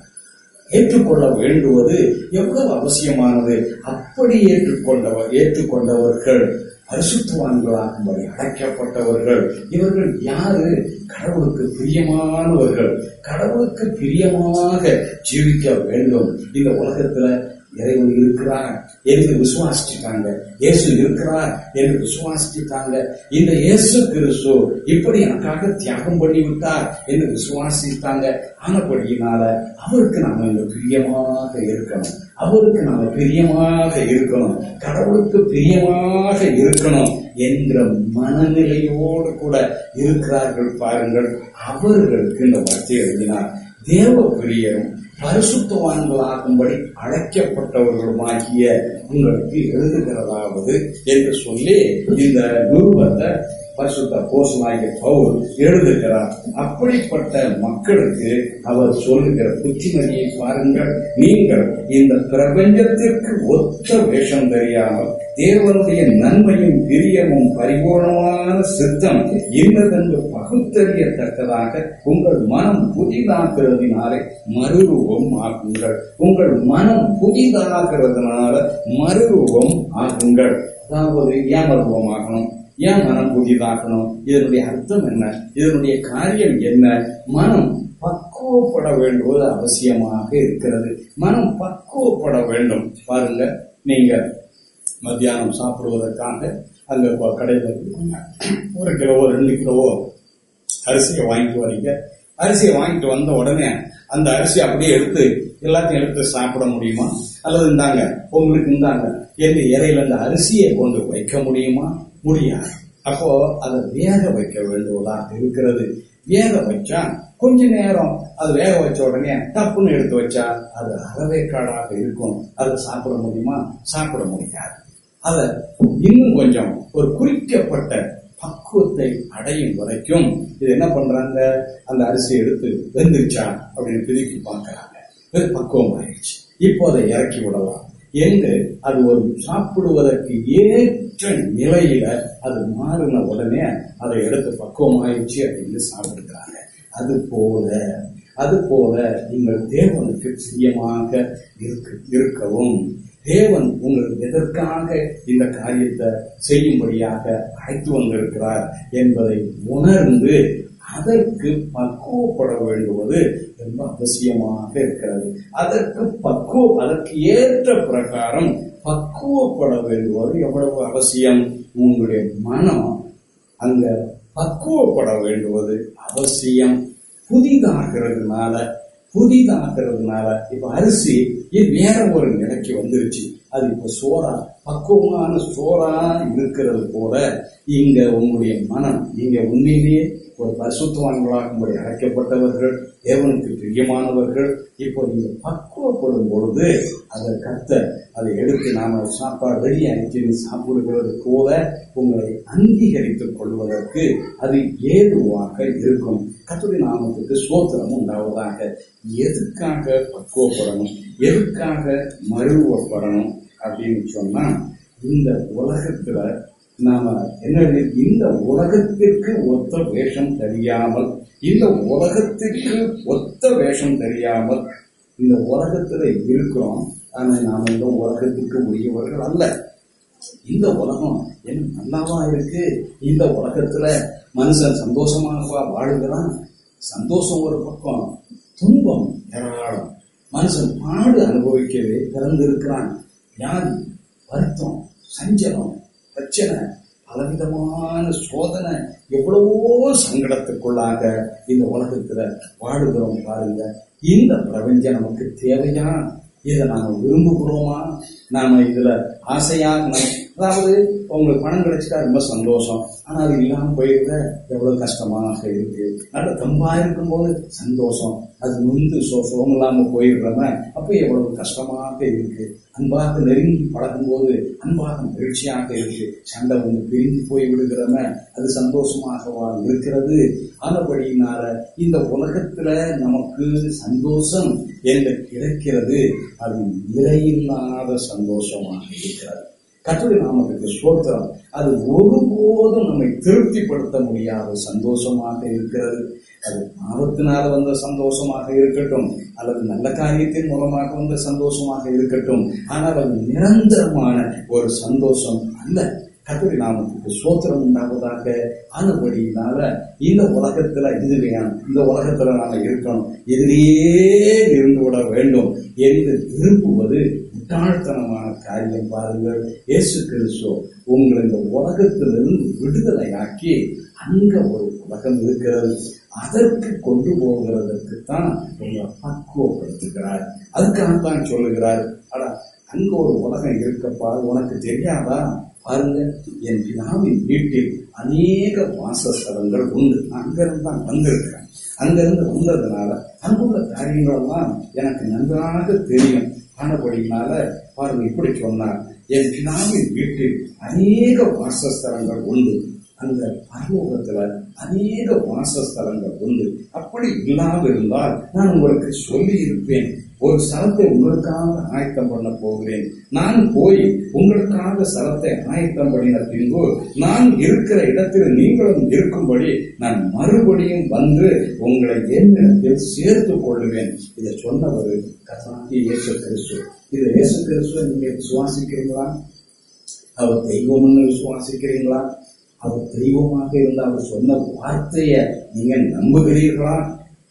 ஏற்றுக்கொள்ள வேண்டுவது எவ்வளவு அவசியமானது? அப்படி ஏற்றுக்கொண்டவர் ஏற்றுக்கொண்டவர்கள் பரிசுத்தவான்களாகும்படி அழைக்கப்பட்டவர்கள் இவர்கள் யாரு? கடவுளுக்கு பிரியமானவர்கள். கடவுளுக்கு பிரியமாக ஜீவிக்க வேண்டும். இந்த உலகத்துல இறைவன் இருக்கிறார் என்று விசுவாசிச்சுட்டாங்க. இயேசு இருக்கிறார் என்று விசுவாசிச்சுட்டாங்க. இந்த இயேசு கிறிஸ்து இப்படி எனக்காக தியாகம் பண்ணி விட்டார் என்று விசுவாசித்தாங்க ஆனப்படியினால அவருக்கு நாம இந்த பிரியமாக இருக்கணும். அவருக்கு நாம பிரியமாக இருக்கணும். கடவுளுக்கு பிரியமாக இருக்கணும் என்ற மனநிலையோடு கூட இருக்கிறார்கள் பாருங்கள். அவர்களுக்கு இந்த வார்த்தை எழுதினார். தேவ பிரியரும் பரிசுத்தவான்களாகும்படி அழைக்கப்பட்டவர்களுமாகிய உங்களுக்கு எழுதுகிறதாவது என்று சொல்லி இந்த நிருபத்தை பரிசுத்த போசனாகிய பவுல் எழுதுகிறார் அப்படிப்பட்ட மக்களுக்கு அவர் சொல்லுகிற புத்திமதியை பாருங்கள். நீங்கள் இந்த பிரபஞ்சத்திற்கு ஒத்த வேஷம் தெரியாமல் தேவனுடைய நன்மையும் பிரியமும் பரிபூர்ணமான சித்தம் இன்னதென்று பகுத்தறியத்தக்கதாக உங்கள் மனம் புதிதாகிறதுனாலே மறுரூபம் ஆகுங்கள் உங்கள் மனம் புதிதாகிறதுனால மறுரூபம் ஆகுங்கள் அதாவது ஏன் ஆகணும். ஏன் மனம் புதிதாகணும் இதனுடைய அர்த்தம் என்ன? இதனுடைய காரியம் என்ன? மனம் பக்குவப்பட வேண்டுவது அவசியமாக இருக்கிறது. மனம் பக்குவப்பட வேண்டும். பாருங்க நீங்க மத்தியானம் சாப்பிடுவதற்காக அங்க கடையில் இருக்கீங்க. ஒரு கிலோவோ ரெண்டு கிலோவோ அரிசியை வாங்கிட்டு வரீங்க. அரிசியை வாங்கிட்டு வந்த உடனே அந்த அரிசி அப்படியே எடுத்து எல்லாத்தையும் எடுத்து சாப்பிட முடியுமா? அல்லது இந்தாங்க உங்களுக்கு இந்தாங்க எந்த இறையில அந்த அரிசியை கொண்டு வைக்க முடியுமா? முடியாது. அப்போ அதை வேக வைக்க வேண்டுவதாக இருக்கிறது. வேக வச்சா கொஞ்ச நேரம் அது வேக வச்ச உடனே டப்புன்னு எடுத்து வச்சா அது அறவேக்காடாக இருக்கும். அதை சாப்பிட முடியுமா? சாப்பிட முடியாது. அதை இன்னும் கொஞ்சம் ஒரு குறிக்கப்பட்ட பக்குவத்தை அடையும் வரைக்கும் இது என்ன பண்றாங்க? அந்த அரிசியை எடுத்து வெந்துருச்சா அப்படின்னு பிரிக்கி பார்க்கறாங்க. இது பக்குவம் ஆயிடுச்சு. இப்போ அதை இறக்கி விடலாம். என்று அது ஒரு சாப்பிடுவதற்கு ஏற்ற நிலையில அது மாறின உடனே அதை எடுத்து பக்குவம் ஆயிடுச்சு அப்படின்னு சாப்பிடுறாங்க அது போல அது போல நீங்கள் தேவனுக்கு பிரியமாக இருக்க- இருக்கவும். தேவன் உங்களுக்கு எதற்காக இந்த காரியத்தை செய்யும்படியாக அழைத்து வந்திருக்கிறார் என்பதை உணர்ந்து அதற்கு பக்குவப்பட வேண்டுவது ரொம்ப அவசியமாக இருக்கிறது. அதற்கு பக்குவ அதற்கு ஏற்ற பிரகாரம் பக்குவப்பட வேண்டுவது எவ்வளவு அவசியம்? உங்களுடைய மனம் அங்க பக்குவப்பட வேண்டுவது அவசியம். புதிதாகிறதுனால புதிதாகிறதுனால இப்ப அரிசி வேற ஒரு நிலைக்கு வந்துருச்சு? அது இப்ப சோறா? பக்குவமான சோறா இருக்கிறது போல இங்க உங்களுடைய மனம் நீங்க உண்மையிலேயே ஒரு பரிசுத்தவான்களாகும்படி அழைக்கப்பட்டவர்கள் தேவனுக்கு பிரியமானவர்கள் இப்போ நீங்க பக்குவப்படும் பொழுது அதை கத்த அதை எடுத்து நாம சாப்பாடு வெளியே அனுப்பி சாப்பிடுகிறது போல உங்களை அங்கீகரித்துக் கொள்வதற்கு அது ஏதுவாக இருக்கும். கத்துடைய நாமத்துக்கு சோத்திரமும் உண்டாவதாக. எதுக்காக பக்குவப்படணும்? எதுக்காக மருவப்படணும் அப்படின்னு சொன்னா இந்த உலகத்துல நாம என்ன இந்த உலகத்திற்கு ஒத்த வேஷம் தெரியாமல் இந்த உலகத்திற்கு ஒத்த வேஷம் தெரியாமல் இந்த உலகத்துல இருக்கிறோம். ஆனா நாம இந்த உலகத்திற்கு உரியவர்கள் அல்ல. இந்த உலகம் என்ன நல்லாவா இருக்கு. இந்த உலகத்துல மனுஷன் சந்தோஷமாக வாழுகிறான்? சந்தோஷம் ஒரு பக்கம் துன்பம் ஏராளம். மனுஷன் பாடு அனுபவிக்கவே பிறந்திருக்கிறான். வியாதி வருத்தம் சஞ்சலம் பிரச்சனை பலவிதமான சோதனை எவ்வளவோ சங்கடத்துக்குள்ளாக இந்த உலகத்துல வாடுகிறோம் பாருங்க. இந்த பிரபஞ்சம் நமக்கு தேவையா? இதை நாம விரும்புகிறோமா? நாம இதுல ஆசையாக அதாவது உங்களுக்கு பணம் கிடைச்சிட்டா ரொம்ப சந்தோஷம். ஆனா அது இல்லாம போயிருக்க எவ்வளவு கஷ்டமாக இருக்கு. நல்ல தெம்பா இருக்கும்போது சந்தோஷம். அது நுந்து சோ இல்லாம போயிடுறவன் அப்ப எவ்வளவு கஷ்டமாக இருக்கு. அன்பாக நெருங்கி பழகும் போது அன்பாக மகிழ்ச்சியாக இருக்கு. சண்டை வந்து பிரிந்து போய் விடுகிறவன் அது சந்தோஷமாகவா இருக்கிறது? ஆனபடியினால இந்த உலகத்துல நமக்கு சந்தோஷம் என்று கிடைக்கிறது? அது நிலையில்லாத சந்தோஷமாக இருக்கிறது. கட்டுரை நாமத்துக்கு ஸ்தோத்திரம். அது ஒருபோதும் நம்மை திருப்திப்படுத்த முடியாத சந்தோஷமாக இருக்கிறது. அது பாவத்தினால வந்த சந்தோஷமாக இருக்கட்டும் அல்லது நல்ல காரியத்தின் மூலமாக வந்த சந்தோஷமாக இருக்கட்டும் ஆனால் அது நிரந்தரமான ஒரு சந்தோஷம் அல்ல. கட்டுரை நாமத்துக்கு சோத்திரம் உண்டாவதாக அதுபடியினால இந்த உலகத்துல இது வேணும் இந்த உலகத்துல நாம இருக்கணும். இதிலேயே இருந்து விட வேண்டும் என்று விரும்புவது முட்டாள்தனமான காரியம் பாருங்கள் இயேசு கிறிஸ்தோ உங்களை இந்த உலகத்திலிருந்து விடுதலையாக்கி அங்க ஒரு உலகம் இருக்கிறது. அதற்கு கொண்டு போகிறதற்கு தான் உங்களை பக்குவப்படுத்துகிறார். அதுக்காகத்தான் சொல்லுகிறார். அடா அங்க ஒரு உலகம் இருக்கப்பா உனக்கு தெரியாதா? பாருங்க என் பிதாவின் வீட்டில் அநேக வாசஸ்தலங்கள் உண்டு. அங்கிருந்து தான் வந்திருக்கிறேன். அங்கிருந்து வந்ததுனால அங்குள்ள காரியங்கள் எல்லாம் எனக்கு நன்றாக தெரியும். ஆனபடினால பாருங்க இப்படி சொன்னார். என் பிதாவின் வீட்டில் அநேக வாசஸ்தலங்கள் உண்டு. அந்த பரலோகத்துல அநேக வாசஸ்தலங்கள் உண்டு. அப்படி இல்லாதிருந்தால் நான் உங்களுக்கு சொல்லி இருப்பேன் ஒரு சரத்தை உங்களுக்காக ஆயத்தம் பண்ண போகிறேன். நான் போய் உங்களுக்காக சரத்தை ஆயத்தம் பண்ணின பின்பு நான் இருக்கிற இடத்தில் நீங்களும் இருக்கும்படி நான் மறுபடியும் வந்து உங்களை என்னிடத்தில் சேர்த்துக் கொள்ளுவேன். இதை சொன்னவர் கர்த்தனாகிய இயேசு கிறிஸ்து. இது இயேசு கிறிஸ்துவ நீங்க விசுவாசிக்கிறீங்களா? அவர் தெய்வம்னு விசுவாசிக்கிறீங்களா? அவர் தெய்வமாக இருந்த அவர் சொன்ன வார்த்தையை நீங்க நம்புகிறீர்களா?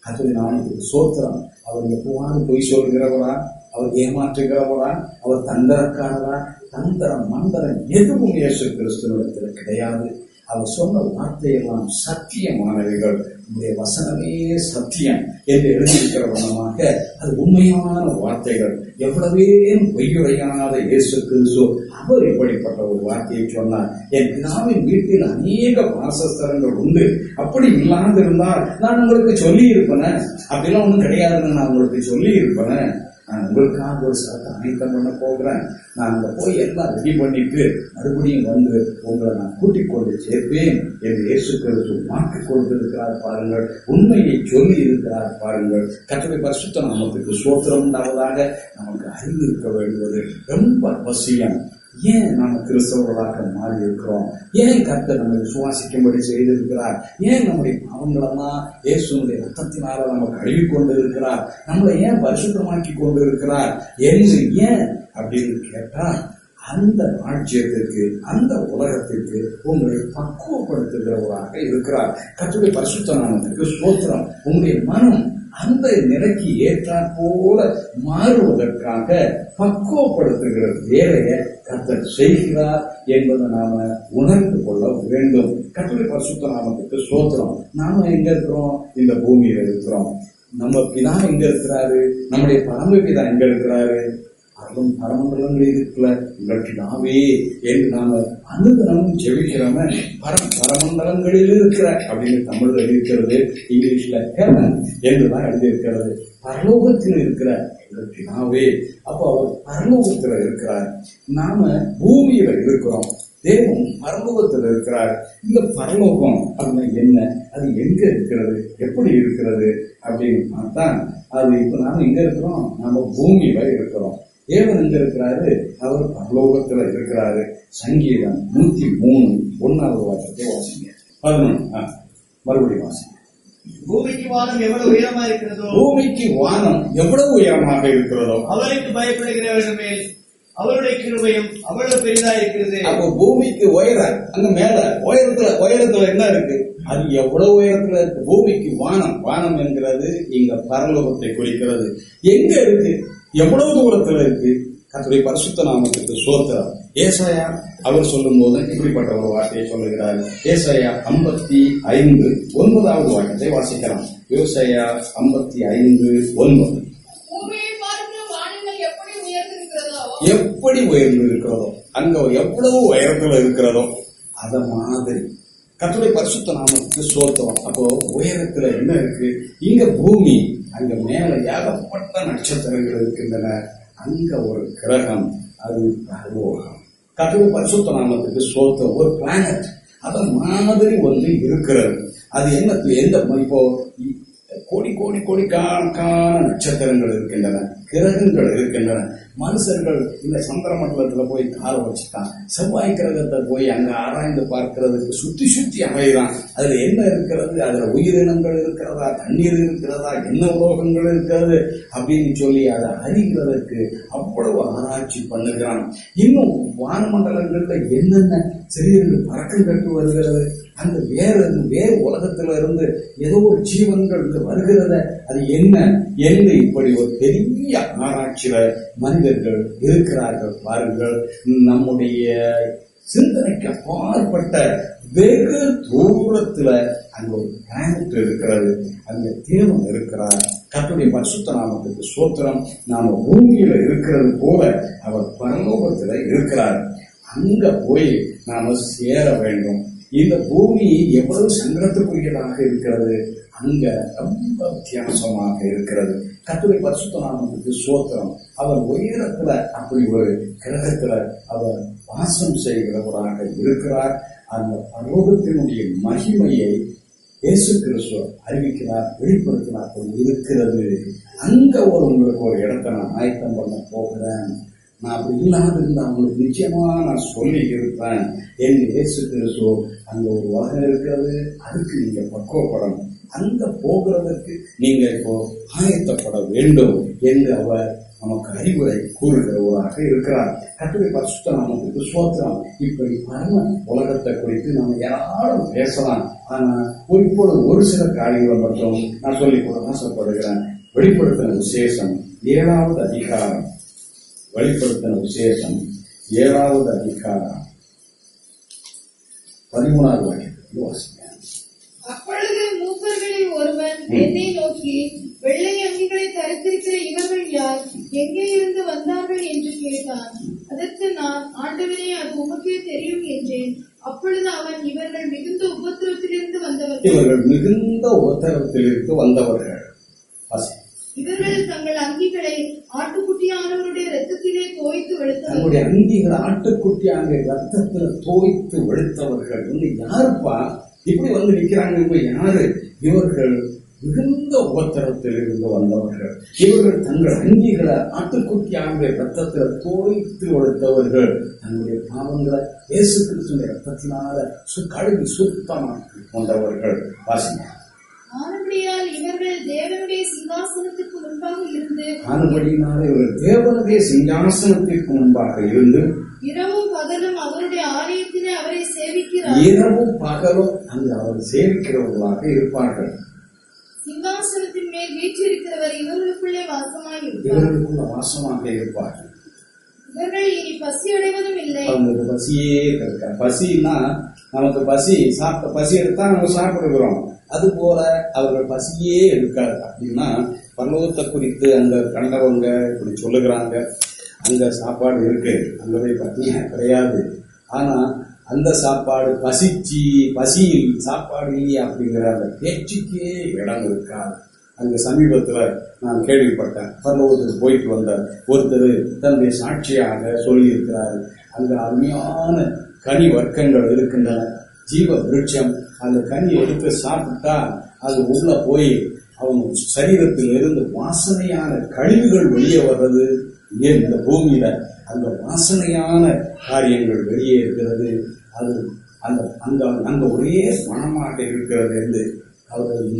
அது நான் சோத்திரம். அவர் எப்பவாவது பொய் சொல்கிறவரா அவர் ஏமாற்றுகிறவரா அவர் தந்தரக்காரரா தந்திரம் மந்திரம் எதுவும் இயேசு கிறிஸ்துவத்தில் கிடையாது. அவர் சொன்ன வார்த்தையெல்லாம் சத்தியமானவைகள். உங்களுடைய வசனமே சத்தியம் என்று எழுதியிருக்கிற வண்ணமாக அது உண்மையான வார்த்தைகள். எவ்வளவே பொய்யுரையாத இயேசு கிறிஸ்து அவர் இப்படிப்பட்ட ஒரு வார்த்தையை சொன்னார் என் பிதாவின் வீட்டில் அநேக வாசஸ்தலங்கள் உண்டு. அப்படி இல்லாதிருந்தால் நான் உங்களுக்கு சொல்லி இருப்பேன் அப்படிலாம் ஒண்ணும் கிடையாதுன்னு நான் உங்களுக்கு சொல்லி இருப்பேன் நான் உங்களுக்காக ஒரு சரத்தை ஆயத்தம் பண்ண போகிறேன். நான் அங்க போய் எல்லாம் ரெடி பண்ணிட்டு மறுபடியும் வந்து உங்களை நான் கூட்டிக் கொண்டு சேர்ப்பேன் என்று இயேசு கிறிஸ்து வாக்கு கொடுத்திருக்கிறார் பாருங்கள். உண்மையை சொல்லி இருக்கிறார் பாருங்கள். கத்தனை பரிசுத்த நமக்கு சோத்திரம் உண்டாவதாக நமக்கு அறிந்திருக்க வேண்டுவது ரொம்ப அவசியம். ஏன் நம்ம கிறிஸ்தவர்களாக மாறி இருக்கிறோம் ஏன் கர்த்தர் நம்மை விசுவாசிக்கும்படி செய்திருக்கிறார்? ஏன் நம்முடைய பாவங்களமா இயேசுடைய ரத்தத்தினால நம்ம கழுவி கொண்டு இருக்கிறார் நம்மளை ஏன் பரிசுத்தமாக்கி கொண்டு இருக்கிறார் என்று ஏன் அப்படின்னு கேட்டால் அந்த ராஜ்யத்திற்கு அந்த உலகத்திற்கு உங்களை பக்குவப்படுத்துகிறவராக இருக்கிறார். கத்துடைய பரிசுத்த நாமத்திற்கு ஸ்தோத்திரம். உங்களுடைய மனம் அந்த நிலைக்கு ஏற்றாற் போல மாறுவதற்காக பக்குவப்படுத்துகிற வேலையை கத்தர் செய்கிறார் என்பதை நாம உணர்ந்து கொள்ள வேண்டும். கத்தரை பரிசுத்த நாமத்துக்கு சோத்திரம் நாம எங்க இருக்கிறோம்? இந்த பூமியில இருக்கிறோம். நம்ம பிதா எங்க இருக்கிறாரு? நம்முடைய பரம்பு பிதா எங்க இருக்கிறாரு? அதுவும் பரமண்டலங்கள் இருக்குல்ல உங்கள் நாமே என்று நாம அனுதினமும் ஜெபிக்கிறவன் பரம் பரமண்டலங்களில் இருக்கிற அப்படின்னு தமிழ்ல இருக்கிறது இங்கிலீஷ்ல ஹெவன் என்றுதான் எழுதியிருக்கிறது. பரலோகத்தில் இருக்கிற பிதாவே அப்போ அவர் பரலோகத்துல இருக்கிறார். நாம பூமியில இருக்கிறோம். தேவன் பரலோகத்தில் இருக்கிறார். இந்த பரலோகம் அப்படின்னா என்ன? அது எங்க இருக்கிறது? எப்படி இருக்கிறது? அப்படின்னு பார்த்தா அது இப்ப நாம எங்க இருக்கிறோம்? நம்ம பூமியில இருக்கிறோம். தேவன் எங்க இருக்கிறாரு? அவர் பரலோகத்துல இருக்கிறாரு. சங்கீதம் நூத்தி மூணு ஒன்னாவது வாசத்தை வாசிங்க. பதினொன்று மறுபடியும் வாசிங்க. பூமிக்கு வானம் எவ்வளவு உயரமா இருக்கிறதோ பூமிக்கு வானம் எவ்வளவு உயரமாக இருக்கிறதோ அவருக்கு பயப்படுகிறவர்கள் மேல் அவருடைய கிருபையும் அவ்வளவு பெரிதா இருக்கிறது. அப்போ பூமிக்கு உயர அங்க மேல உயரத்துல உயரத்துல என்ன இருக்கு? அது எவ்வளவு உயரத்துல இருக்கு? பூமிக்கு வானம் வானம் என்கிறது இங்க பரலோகத்தை குறிக்கிறது. எங்க இருக்கு? எவ்வளவு தூரத்துல இருக்கு? கர்த்தருடைய பரிசுத்த நாமத்துக்கு சோத்திரம். ஏசாயா அவர் சொல்லும் போது இப்படிப்பட்ட ஒரு வார்த்தையை சொல்லுகிறார். ஏசாயா ஐம்பத்தி ஐந்து ஒன்பதாவது வாக்கியத்தை வாசிக்கலாம். ஏசாயா ஐம்பத்தி ஐந்து ஒன்பது. எப்படி உயர்ந்து இருக்கிறதோ அங்க எவ்வளவு உயரத்துல இருக்கிறதோ அத மாதிரி. கத்துடைய பரிசுத்த நாமத்துக்கு சோத்தம் அப்போ உயரத்துல என்ன இருக்கு? இங்க பூமி அங்க மேல ஏகப்பட்ட நட்சத்திரங்கள் இருக்கின்றன. அங்க ஒரு கிரகம் அது பரலோகம். கர்த்தருடைய பரிசுத்த நாமத்துக்கு சோத்த ஒரு பிளானட் அத மாதிரி ஒன்று இருக்கிறது. அது என்ன எந்த இப்போ கோடி கோடி கோடி கணக்கான நட்சத்திரங்கள் இருக்கின்றன கிரகங்கள் இருக்கின்றன. மனுஷர்கள் இந்த சந்திர மண்டலத்துல போய் காலை வச்சுட்டான். செவ்வாய் கிரகத்தை போய் அங்க ஆராய்ந்து பார்க்கிறதுக்கு சுத்தி சுத்தி அமைதான் அதுல என்ன இருக்கிறது? அதுல உயிரினங்கள் இருக்கிறதா? தண்ணீர் இருக்கிறதா? என்ன உலோகங்கள் இருக்கிறது? அப்படின்னு சொல்லி அதை அறிகிறதற்கு அவ்வளவு ஆராய்ச்சி பண்ணுகிறான். இன்னும் வானமண்டலங்கள்ல என்னென்ன சிறிது பறக்கம் கட்டு வருகிறது. அந்த வேறு வேறு உலகத்துல இருந்து ஏதோ ஒரு ஜீவன்கள் வருகிறத. அது என்ன? என்று இப்படி ஒரு பெரிய ஆராய்ச்சியில மனிதர்கள் இருக்கிறார்கள் பாருங்கள். நம்முடைய சிந்தனைக்கு அப்பாற்பட்ட வெகு தூரத்துல அங்க ஒரு பிளானட் இருக்கிறது. அங்க தேவன் இருக்கிறார். கத்துடைய பரிசுத்த நாமத்துக்கு சோத்திரம். நாம பூமியில இருக்கிறது போல அவர் பரலோகத்துல இருக்கிறார். அங்க போய் நாம சேர வேண்டும். இந்த பூமி எவ்வளவு சங்கடத்துக்குரியதாக இருக்கிறது? அங்க ரொம்ப வித்தியாசமாக இருக்கிறது. கத்துரை பரிசுத்த சோத்திரம். அவர் உயரத்துல அப்படி ஒரு கிரகத்துல அவர் வாசம் செய்கிறவராக இருக்கிறார். அந்த பரலோகத்தினுடைய மகிமையை இயேசு கிறிஸ்துவ அறிவிக்கிறார் வெளிப்படுத்தினார் இருக்கிறது. அங்க ஒரு உங்களுக்கு ஒரு இடத்தை நான் ஆயத்தம் பண்ண போகிறேன். நான் அப்படி இல்லாத அவங்களுக்கு உங்களுக்கு நிச்சயமா நான் சொல்லி இருப்பேன் என் இயேசு கிறிஸ்துவோ அங்க ஒரு உலகம் இருக்கிறது அதுக்கு நீங்க பக்குவப்படணும். அந்த போகிறதற்கு நீங்க இப்போ ஆயத்தப்பட வேண்டும் என்று அவர் நமக்கு அறிவுரை கூறுகிறவராக இருக்கிறார். கட்டுரை பரிசுத்த நமக்கு சோத்திரம் இப்படி பரம உலகத்தை குறித்து நம்ம யாரும் பேசலாம். ஆனா ஒரு இப்பொழுது ஒரு சில காரியங்களை மட்டும் நான் சொல்லி கூட ஆசைப்படுகிறேன். வெளிப்படுத்தின விசேஷம் ஏழாவது அதிகாரம். வெளிப்படுத்தின விசேஷம் ஏழாவது அதிகாரம் பதிமூணாவது வாக்கியத்தில் வாசிங்க அப்பொழுது மூப்பர்களில் ஒருவன் என்னை நோக்கி வெள்ளை அங்கிகளை தரித்திருக்கிற இவர்கள் யார்? எங்கே இருந்து வந்தார்கள்? என்று கேட்டான். அதற்கு நான் ஆண்டவரே அது உமக்கே தெரியும் என்றேன். அப்பொழுது அவன் இவர்கள் மிகுந்த உபத்திரத்திலிருந்து வந்தவர்கள். இவர்கள் மிகுந்த உத்தரத்திலிருந்து வந்தவர்கள். இவர்கள் தங்கள் அங்கிகளை ஆட்டுக்குட்டியானவருடைய ரத்தத்திலே தோய்த்து வெளுத்தவர்கள். தங்களுடைய அங்கிகளை ஆட்டுக்குட்டி அங்கே ரத்தத்துல தோய்த்து வெளுத்தவர்கள். வந்து யாருப்பா? இப்படி வந்து நிக்கிறாங்க இவங்க யாரு? இவர்கள் மிகுந்த உபத்திரத்தில் இருந்து வந்தவர்கள். இவர்கள் தங்கள் அங்கிகளை ஆட்டுக்குட்டி ஆகிய ரத்தத்துல தோய்த்து வெளுத்தவர்கள். தங்களுடைய பாவங்களை இயேசு கிறிஸ்துடைய ரத்தத்தினால சு- கழுவி சுத்தமாக கொண்டவர்கள். வாசிங்க. ஆனபடியால் இவர்கள் தேவனுடைய சிங்காசனத்துக்கு முன்பாக இருந்து ஆனபடியினால இவர்கள் தேவனுடைய சிங்காசனத்திற்கு முன்பாக இருந்து இரவும் பகலும் அவருடைய ஆலயத்திலே அவரை சேவிக்கிறார். இரவும் பகலும் அங்கு அவர் சேவிக்கிறவர்களாக இருப்பார்கள். சிங்காசனத்தின் மேல் வீற்றிருக்கிறவர் இவர்களுக்குள்ளே வாசமாய் இருப்பார். இவர்களுக்குள்ள வாசமாக இருப்பார்கள். இவர்கள் இனி பசி அடைவதும் இல்லை. அவங்களுக்கு பசியே இருக்க பசின்னா நமக்கு பசி சாப்பிட்ட பசி எடுத்தா நம்ம சாப்பிடுகிறோம். அது போல அவர்கள் பசியே எடுக்காது. அப்படின்னா பரலோகத்தை குறித்து அங்க கண்டவங்க இப்படி சொல்லுகிறாங்க. அங்க சாப்பாடு இருக்கு. அங்க போய் கிடையாது. ஆனா அந்த சாப்பாடு பசிச்சு பசியில் சாப்பாடு இல்லையா அப்படிங்கிற அந்த பேச்சுக்கே இடம் இருக்காது. அங்க சமீபத்துல நான் கேள்விப்பட்டேன். பரலோகத்துக்கு போயிட்டு வந்த ஒருத்தர் தன்னுடைய சாட்சியாக சொல்லி இருக்கிறார் அங்க அருமையான கனி வர்க்கங்கள் இருக்கின்றன. ஜீவ விருட்சம். அந்த கனி எடுத்து சாப்பிட்டா அது உள்ள போய் அவங்க சரீரத்தில் இருந்து வாசனையான கழிவுகள் வெளியே வர்றது. ஏன் இந்த பூமியில அந்த வாசனையான காரியங்கள் வெளியே இருக்கிறது? அது அந்த அந்த அந்த ஒரே மனமாக இருக்கிறது என்று அவர்கள்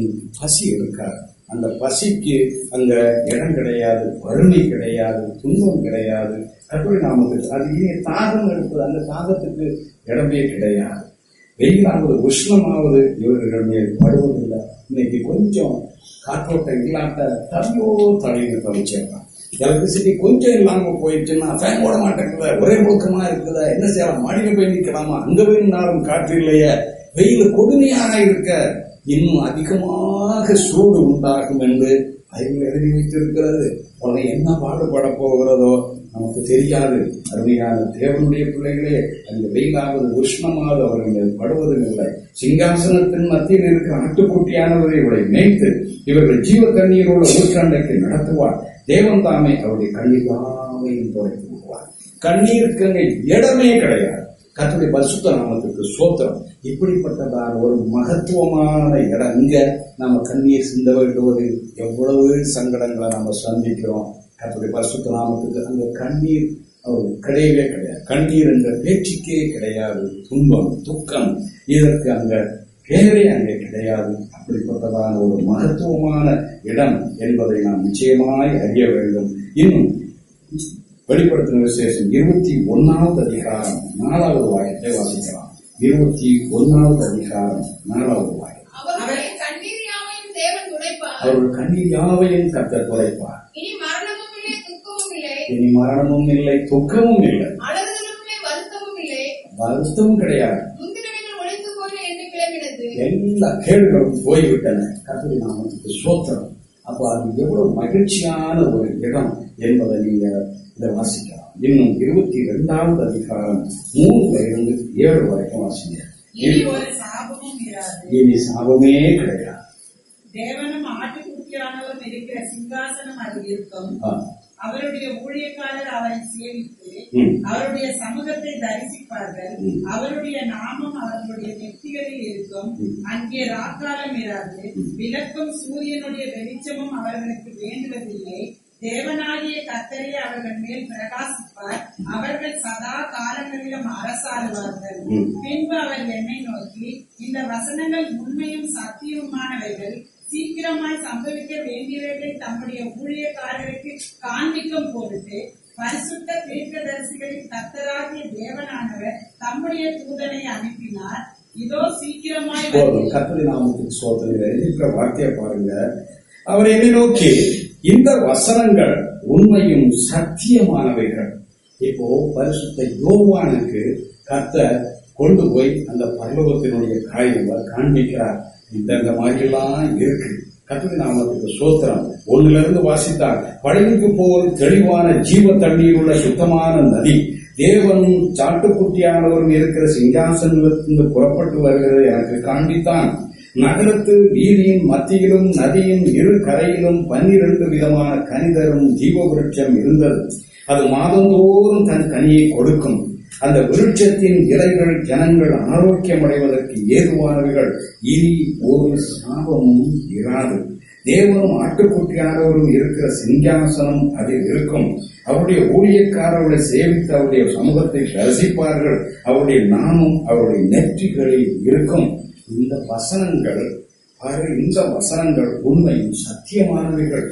பசி இருக்கார் அந்த பசிக்கு அங்க இடம் கிடையாது வறுமை கிடையாது துன்பம் கிடையாது. அப்படி நாமக்கு அது இனி தாகம் எடுப்பது அந்த தாகத்துக்கு இடமே கிடையாது. வெயிலாவது உஷ்ணமாவது இவர்கள் மேல் படுவதில்லை. இன்னைக்கு கொஞ்சம் காற்றோட்டம் இல்லாத தவியோ தலையில தவிச்சிடலாம். எலக்ட்ரிசிட்டி கொஞ்சம் இல்லாம போயிடுச்சுன்னா ஃபேன் போட மாட்டேங்குது. ஒரே முழுக்கமா இருக்குதா? என்ன செய்யலாம்? மாடியில் போய் நிற்கலாமா அங்க போய் நின்னாலும் காற்று இல்லையே. வெயில் கொடுமையாக இருக்க இன்னும் அதிகமாக சூடு உண்டாகும் என்று அறிவில் எழுதி வைத்திருக்கிறது. உடனே என்ன பாடுபட போகிறதோ நமக்கு தெரியாது. அருமையான தேவனுடைய பிள்ளைகளே அந்த வெயிலாவது உஷ்ணமாவது அவர்கள் படுவதும் இல்லை சிங்காசனத்தின் மத்தியில் இருக்கிற ஆட்டுக்குட்டியானவரை இவரை மேய்த்து இவர்கள் ஜீவ தண்ணீரோட ஊற்றாண்டைக்கு நடத்துவார். தேவன் தாமே அவருடைய கண்ணீர் யாவையும் துடைத்து விடுவார். கண்ணீருக்கு இடமே கிடையாது. கர்த்தருடைய பரிசுத்த நாமத்துக்கு சோத்திரம் இப்படிப்பட்டதான ஒரு மகத்துவமான இடம். இங்க நம்ம கண்ணீர் சிந்த வேண்டுவது எவ்வளவு சங்கடங்களை நம்ம சந்திக்கிறோம். கர்த்தருடைய பரிசுத்த நாமத்துக்கு அங்க கண்ணீர் கிடையவே கிடையாது. கண்ணீர் என்ற பேச்சுக்கே கிடையாது. துன்பம் துக்கம் இதற்கு அங்க பேரே அங்கே கிடையாது. அப்படிப்பட்டதான ஒரு மகத்துவமான இடம் என்பதை நாம் நிச்சயமாய் அறிய வேண்டும். இன்னும் வெளிப்படுத்தின விசேஷம் இருபத்தி ஒன்னாவது அதிகாரம் நாலாவது வாக்கியத்தை வாசிக்கலாம். இருபத்தி ஒன்னாவது அதிகாரம் நாலாவது துடைப்பார். அவர்கள் கண்ணீர் யாவையும் கத்தர் குறைப்பார் இனி மரணமும் இல்லை துக்கமும் இல்லை. வருத்தமும் கிடையாது. எல்லா கேள்விகளும் போய்விட்டன. கர்த்தருடைய நாமத்துக்கு சோத்திரம் அப்ப அது எவ்வளவு மகிழ்ச்சியான ஒரு இடம். என்பதை நீங்க இதை வாசிக்கலாம். இன்னும் இருபத்தி இரண்டாவது அதிகாரம் மூணுல இருந்து ஏழு வரைக்கும் வாசிங்க இனி சாபமே கிடையாது. தேவனும் ஆட்டுக்குட்டியானவரும் இருக்கிற சிங்காசனம் அது இருக்கும். அவருடைய ஊழியக்காரர் அவரை சேவித்து. அவருடைய சமூகத்தை தரிசிப்பார்கள். அவருடைய நாமம் அவர்களுடைய நெத்திகளில் இருக்கும். அங்கே ராக்காலம் இராது. விளக்கும் சூரியனுடைய வெளிச்சமும் அவர்களுக்கு வேண்டுவதில்லை. தேவனாகிய கத்தரே அவர்கள் மேல் பிரகாசிப்பார் அவர்கள் சதா காலங்களிலும் அரசாடுவார்கள். பின்பு அவர் என்னை நோக்கி இந்த வசனங்கள் உண்மையும் சத்தியமானவைகள் சீக்கிரமாய் சம்பவிக்க வேண்டியவைகளை தம்முடைய ஊழியக்காரருக்கு காண்பிக்கும் பொருட்டு பரிசுத்த தீர்க்கதரிசிகளின் கத்தராகிய தேவனானவர் தம்முடைய தூதனை அனுப்பினார் இதோ சீக்கிரமாய். கர்த்தருடைய நாமத்துக்கு சோதனை வார்த்தையை பாருங்க அவர் என்னை நோக்கி இந்த வசனங்கள் உண்மையும் சத்தியமானவைகள். இப்போ பரிசுத்த யோவானுக்கு கத்த கொண்டு போய் அந்த பரலோகத்தினுடைய காரியங்களை காண்பிக்கிறார். இந்த மாதிரிலாம் இருக்கு. கர்த்தருடைய நாமத்துக்கு சோத்திரம். ஒண்ணுல இருந்து வாசித்தார் பழனிக்கு போல் தெளிவான ஜீவ தண்ணீர் உள்ள சுத்தமான நதி தேவனும் சாட்டுக்குட்டியானவரும் இருக்கிற சிங்காசனத்திலிருந்து புறப்பட்டு வருகிறதை எனக்கு காண்பித்தான். நகரத்து வீதியின் மத்தியிலும் நதியின் இரு கரையிலும் பன்னிரண்டு விதமான கனிதரும் ஜீவ விருட்சம் இருந்தது. அது மாதந்தோறும் தன் கனியை கொடுக்கும். அந்த விருட்சத்தின் இலைகள் ஜனங்கள் ஆரோக்கியம் அடைவதற்கு ஏதுவானவைகள். இனி ஒரு சாபமும் இராது. தேவனும் ஆட்டுக்குட்டியானவரும் இருக்கிற சிங்காசனம் அதில் இருக்கும். அவருடைய ஊழியக்காரர்களை சேவித்து அவருடைய சமூகத்தை தரிசிப்பார்கள். அவருடைய நாமம் அவருடைய நெற்றிகளில் இருக்கும். இந்த வசனங்கள் பாரு, இந்த வசனங்கள் உண்மையும் சத்தியமானவைகள்.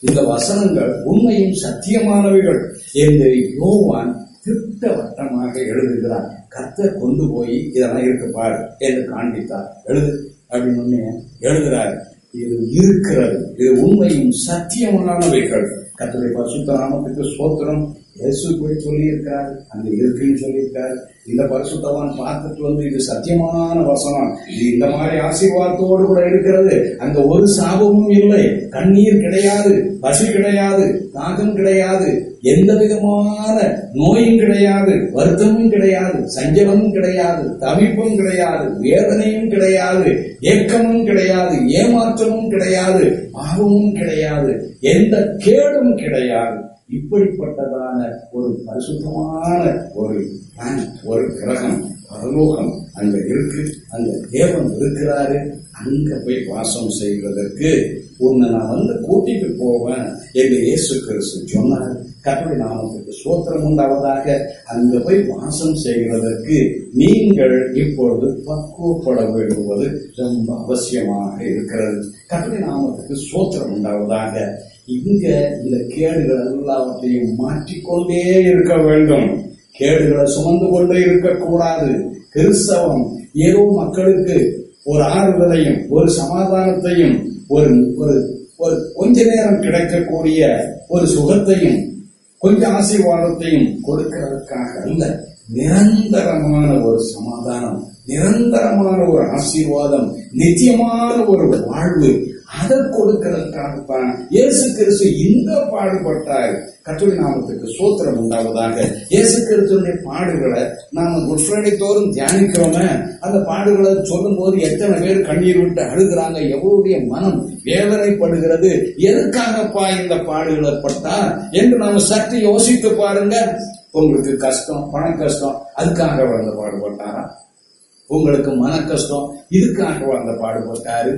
இந்த வசனங்கள் உண்மையும் சத்தியமானவைகள் என்று யோவான் திட்டவட்டமாக எழுதுகிறார் கர்த்தர் கொண்டு போய் இதெல்லாம் இருக்கு என்று காண்பித்தார். எழுது அப்படின்னு எழுதுகிறார். இது இருக்கிறது. இது உண்மையும் சத்தியமானவைகள். கத்தரை பசுத்த நாமத்துக்கு சோத்திரம் இயேசு சொல்லியிருக்கார் அந்த அங்க இருக்குன்னு சொல்லியிருக்காரு இந்த பரிசுத்தவான் பார்த்துட்டு வந்து இது சத்தியமான வசனம். இது இந்த மாதிரி ஆசீர்வாதத்தோடு கூட இருக்கிறது. அங்க ஒரு சாபமும் இல்லை. கண்ணீர் கிடையாது பசி கிடையாது தாகம் கிடையாது எந்த விதமான நோயும் கிடையாது வருத்தமும் கிடையாது சஞ்சலமும் கிடையாது தவிப்பும் கிடையாது வேதனையும் கிடையாது ஏக்கமும் கிடையாது ஏமாற்றமும் கிடையாது பாவமும் கிடையாது எந்த கேடும் கிடையாது. இப்படிப்பட்டதான ஒரு பரிசுத்தமான ஒரு ஒரு கிரகம் பரலோகம் அங்க இருக்கு. அங்க தேவன் இருக்கிறாரு. அங்க போய் வாசம் செய்வதற்கு உன்னை நான் வந்து கூட்டிட்டு போவேன் என்று இயேசு கிறிஸ்து சொன்னார். கர்த்தருடைய நாமத்துக்கு சோத்திரம் உண்டாவதாக. அங்க போய் வாசம் செய்வதற்கு நீங்கள் இப்பொழுது பக்குவப்பட வேண்டுவது ரொம்ப அவசியமாக இருக்கிறது. கர்த்தருடைய நாமத்துக்கு சோத்திரம் உண்டாவதாக. இங்க இந்த கேடுகள் எல்லாவற்றையும் மாற்றிக்கொண்டே இருக்க வேண்டும். கேடுகளை சுமந்து கொண்டே இருக்கக்கூடாது. கிறிஸ்தவம் ஏதோ மக்களுக்கு ஒரு ஆறுதலையும் ஒரு சமாதானத்தையும் ஒரு ஒரு ஒரு கொஞ்ச நேரம் கிடைக்கக்கூடிய ஒரு சுகத்தையும் கொஞ்சம் ஆசீர்வாதத்தையும் கொடுக்கிறதுக்காக அல்ல நிரந்தரமான ஒரு சமாதானம் நிரந்தரமான ஒரு ஆசீர்வாதம் நித்தியமான ஒரு வாழ்வு அதை கொடுக்கிறதுக்காகத்தான் இயேசு கிறிஸ்து இந்த பாடுபட்டார். கத்துரை நாமத்துக்கு சோத்திரம் உண்டாவதாக. இயேசு கிறிஸ்துடைய பாடுகளை நாம குட் ஃப்ரைடே தோறும் தியானிக்கிறோமே. அந்த பாடுகளை சொல்லும் போது எத்தனை பேர் கண்ணீர் விட்டு அழுகிறாங்க? எவருடைய மனம் வேதனைப்படுகிறது? எதுக்காகப்பா இந்த பாடுகளை பட்டா என்று நாம சற்று யோசித்து பாருங்க. உங்களுக்கு கஷ்டம் பண கஷ்டம் அதுக்காக வந்த பாடுபட்டாரா? உங்களுக்கு மன கஷ்டம் இதுக்காக அந்த பாடுபட்டாரு?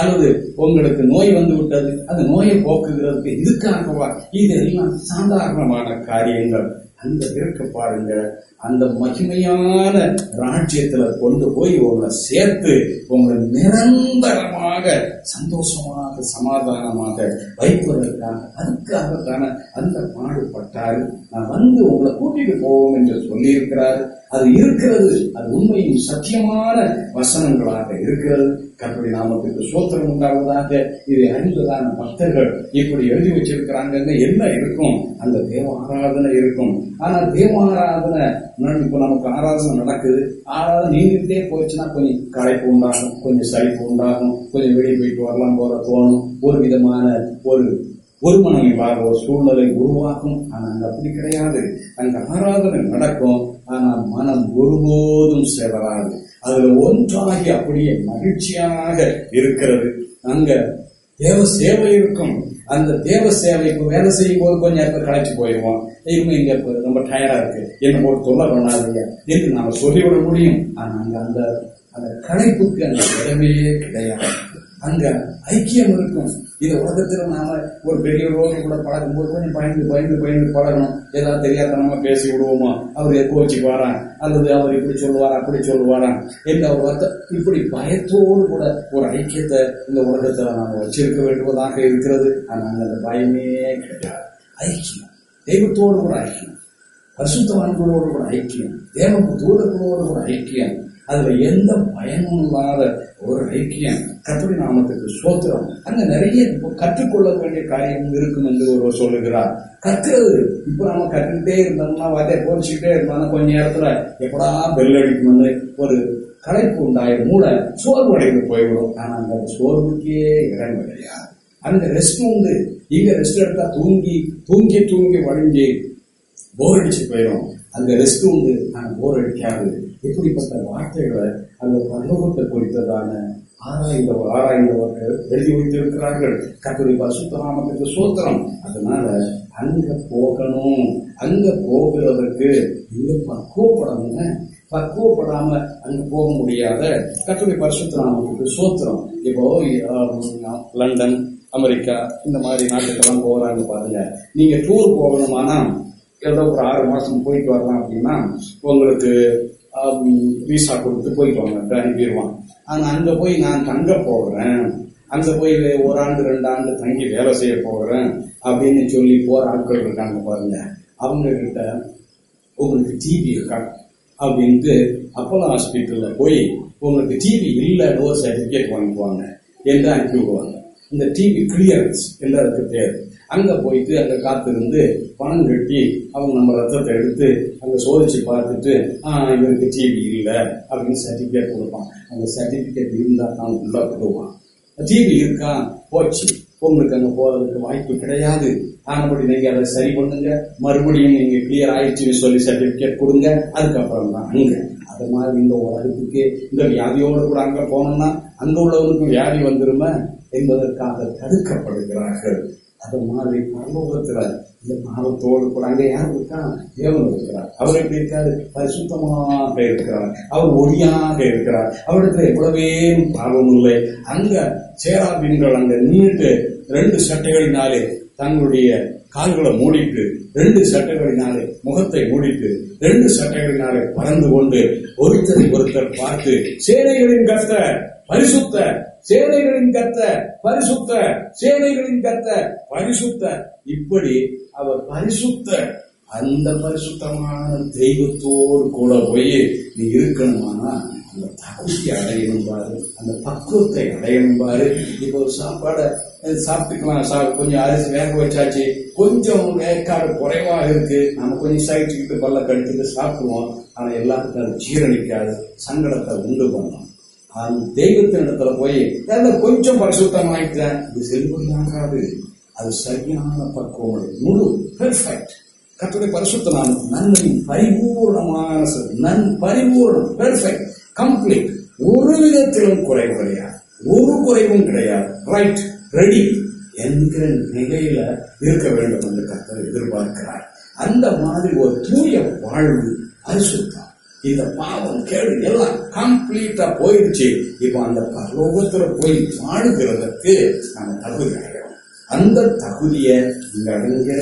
அல்லது உங்களுக்கு நோய் வந்து விட்டது அந்த நோயை போக்குகிறதுக்கு இதுக்காகவா இதெல்லாம் சாதாரணமான காரியங்கள். அந்த இருக்க பாருங்க அந்த மகிமையான ராஜ்யத்துல கொண்டு போய் உங்களை சேர்த்து உங்களை நிரந்தரமாக சந்தோஷமாக சமாதானமாக வைப்பதற்காக அதுக்காகத்தான அந்த பாடுபட்டாரு. நான் வந்து உங்களை கூட்டிட்டு போவோம் என்று சொல்லியிருக்கிறார். அது இருக்கிறது. அது உண்மையும் சத்தியமான வசனங்களாக இருக்கிறது. கர்த்தருடைய நாமத்துக்கு சோத்திரம் உண்டாவதாக இதை அறிந்ததான பக்தர்கள் இப்படி எழுதி வச்சிருக்கிறாங்க என்ன இருக்கும்? அந்த தேவ ஆராதனை இருக்கும். ஆனா தேவ ஆராதனை நான் இப்ப நமக்கு ஆராதனை நடக்குது. ஆராதனை நீங்கிட்டே போச்சுன்னா கொஞ்சம் களைப்பு உண்டாகும் கொஞ்சம் சளிப்பு உண்டாகும் கொஞ்சம் வெளியே போயிட்டு வரலாம் போல தோணும். ஒரு விதமான ஒரு ஒரு மனம் ஒரு சூழ்நிலை உருவாக்கும் ஆனா அங்க அப்படி கிடையாது. அங்க ஆராதனை நடக்கும். ஆனா மனம் ஒருபோதும் செவராது அதுல ஒன்றாகி அப்படியே மகிழ்ச்சியாக இருக்கிறது. அங்க தேவ சேவை இருக்கும். அந்த தேவ சேவை இப்ப வேலை செய்யும் போது கொஞ்சம் நேரத்தில் களைச்சு போயிடுவோம். இவங்க இங்க ரொம்ப டயர்டா இருக்கு. என்ன போட்டு தொல்லை பண்ணாதீங்க என்று நாம சொல்லிவிட முடியும். ஆனா அந்த அந்த களைப்புக்கு அந்த இடமே கிடையாது. அங்க ஐக்கியம் இருக்கும். இது உலகத்துல நாம ஒரு பெரிய ரோகி கூட பழகும் போது கொஞ்சம் பயந்து பயந்து பயந்து பழகணும். ஏதாவது நம்ம பேசி விடுவோமா? அவர் கோச்சு வாரான்? அல்லது அவர் இப்படி சொல்லுவாரா? அப்படி சொல்லுவாரா? என்று அவர் வார்த்தை இப்படி பயத்தோடு கூட ஒரு ஐக்கியத்தை இந்த உலகத்துல நாம வச்சிருக்க வேண்டுவதாக இருக்கிறது. ஆனால் அந்த பயமே கிடையாது. ஐக்கியம். தெய்வத்தோடு கூட ஐக்கியம். பரிசுத்தவான்களோடு கூட ஐக்கியம். தேவ தூதர்களோடு கூட ஐக்கியம். அதுல எந்த பயனும் இல்லாத ஒரு ஐக்கியம். கத்துடி நாமத்துக்கு சோத்திரம் அங்க நிறைய கற்றுக்கொள்ள வேண்டிய காரியம் இருக்கும் என்று ஒருவர் சொல்லுகிறார். கற்கிறது இப்ப நம்ம கற்றுக்கிட்டே இருந்தோம்னா வார்த்தையை போதிச்சுக்கிட்டே இருந்தோம்னா கொஞ்ச நேரத்துல எப்படா பெல் அடிக்கும்னு ஒரு களைப்பு உண்டாயிரும். மூட சோர்வு அடைந்து போய்விடும். ஆனா அந்த சோர்வுக்கே இடம் கிடையாது அந்த ரெஸ்ட் உண்டு. இங்க ரெஸ்ட் எடுத்தா தூங்கி தூங்கி தூங்கி வழிஞ்சு போர் அடிச்சு போயிடும் அந்த ரெஸ்ட் உண்டு. நான் போர் அடிக்காது. இப்படிப்பட்ட வார்த்தைகளை அந்த பரலோகத்தை குறித்ததான ஆராய்ந்தவர் ஆராய்ந்தவர்கள் எழுதி வைத்திருக்கிறார்கள். கத்துரை பசுத்தராமத்துக்கு சூத்திரம். அதனால அங்க போகணும். அங்க போகிறதற்கு இங்க பக்குவப்படணுங்க. பக்குவப்படாம அங்க போக முடியாத கத்துரை பரிசுத்தராமத்துக்கு சூத்திரம். இப்போ லண்டன் அமெரிக்கா இந்த மாதிரி நாட்டுக்கெல்லாம் போறாங்க பாருங்க. நீங்க டூர் போகணுமானா ஏதோ ஒரு ஆறு மாசம் போயிட்டு வரலாம் அப்படின்னா உங்களுக்கு விசா கொடுத்து போயிட்டு வாங்க அனுப்பிடுவான் ஆனா அங்க போய் நான் தங்க போகிறேன் அங்க போய் ஒரு ஆண்டு ரெண்டு ஆண்டு தங்கி வேலை செய்ய போகிறேன் அப்படின்னு சொல்லி போற ஆட்கள் இருக்காங்க பாருங்க. அவங்க கிட்ட உங்களுக்கு டிவி இருக்கா? அப்படின்ட்டு அப்போலோ ஹாஸ்பிட்டல்ல போய் உங்களுக்கு டிவி இல்லை டோர் சர்டிபிகேட் வாங்கிக்குவாங்க என்று அனுப்பி விடுவாங்க இந்த டிவி கிளியரன்ஸ் எல்லாருக்கும் பேர் அங்க போயிட்டு அங்க காத்திருந்து பணம் கட்டி அவங்க நம்ம ரத்தத்தை எடுத்து அங்க சோதிச்சு பார்த்துட்டு ஆஹ் இவருக்கு டிவி இல்லை அப்படின்னு சர்டிபிகேட் கொடுப்பான். அந்த சர்டிபிகேட் இருந்தா தான் உள்ள விடுவான் டிவி இருக்கா? போச்சு. உங்களுக்கு அங்க போறதுக்கு வாய்ப்பு கிடையாது. ஆனபடி நீங்க அதை சரி பண்ணுங்க. மறுபடியும் நீங்க கிளியர் ஆயிடுச்சுன்னு சொல்லி சர்டிபிகேட் கொடுங்க. அதுக்கப்புறம் தான் அங்க. அது மாதிரி இந்த உலகத்துக்கு இந்த வியாதியோடு கூட அங்க போனோம்னா அங்க உள்ளவனுக்கு வியாதி வந்துருமே என்பதற்காக தடுக்கப்படுகிறார்கள். அது மாதிரி பரலோகத்துல இந்த பாவத்தோடு கூட அங்கே யார் இருக்கா? தேவன் இருக்கிறார். அவர் எப்படி இருக்காரு? பரிசுத்தமாக இருக்கிறார். அவர் ஒளியாக இருக்கிறார். அவரிடத்துல எவ்வளவே பாவம் இல்லை. அங்க சேராபீன்கள் அங்க நின்றுட்டு ரெண்டு சட்டைகளினாலே தங்களுடைய கால்களை மூடிட்டு ரெண்டு சட்டைகளினாலே முகத்தை மூடிட்டு ரெண்டு சட்டைகளினாலே பறந்து கொண்டு ஒருத்தரை ஒருத்தர் பார்த்து சேனைகளின் கஷ்ட பரிசுத்த சேனைகளின் கத்த பரிசுத்த சேனைகளின் கத்த பரிசுத்த இப்படி அவர் பரிசுத்த அந்த பரிசுத்தமான தெய்வத்தோடு கூட போய் நீ இருக்கணுமானா அந்த தகுதி அடையணும் பாரு அந்த பக்குவத்தை அடையணும் பாரு. இப்போ ஒரு சாப்பாடை சாப்பிட்டுக்கலாம் சா கொஞ்சம் அரிசி வேக வச்சாச்சு கொஞ்சம் வேக்காடு குறைவாக இருக்கு. நம்ம கொஞ்சம் சகிச்சுக்கிட்டு பல்ல கடிச்சுட்டு சாப்பிடுவோம். ஆனா எல்லாத்துக்கும் அது ஜீரணிக்காது சங்கடத்தை உண்டு பண்ணோம். அந்த தெய்வத்தினிடத்துல போய் கொஞ்சம் பரிசுத்தமாயிட்டேன். இது செல்வமாகாது அது சரியான பக்குவம் முழு பெர்ஃபெக்ட் கத்துடைய பரிசுத்த நன்மை பரிபூர்ணமான நன் பரிபூர்ணம் பெர்ஃபெக்ட் கம்ப்ளீட் ஒரு விதத்திலும் குறைவு கிடையாது. ஒரு குறைவும் கிடையாது. ரைட் ரெடி என்கிற நிலையில இருக்க வேண்டும் என்று கத்தர் எதிர்பார்க்கிறார். அந்த மாதிரி ஒரு தூய வாழ்வு பரிசுத்தம். இந்த பாவம் கேடு எல்லாம் கம்ப்ளீட்டா போயிடுச்சு. இப்போ அந்த பரலோகத்துல போய் வாழுகிறதற்கு நம்ம தகுதி அடைகிறோம் அந்த தகுதியை இங்க அடைங்க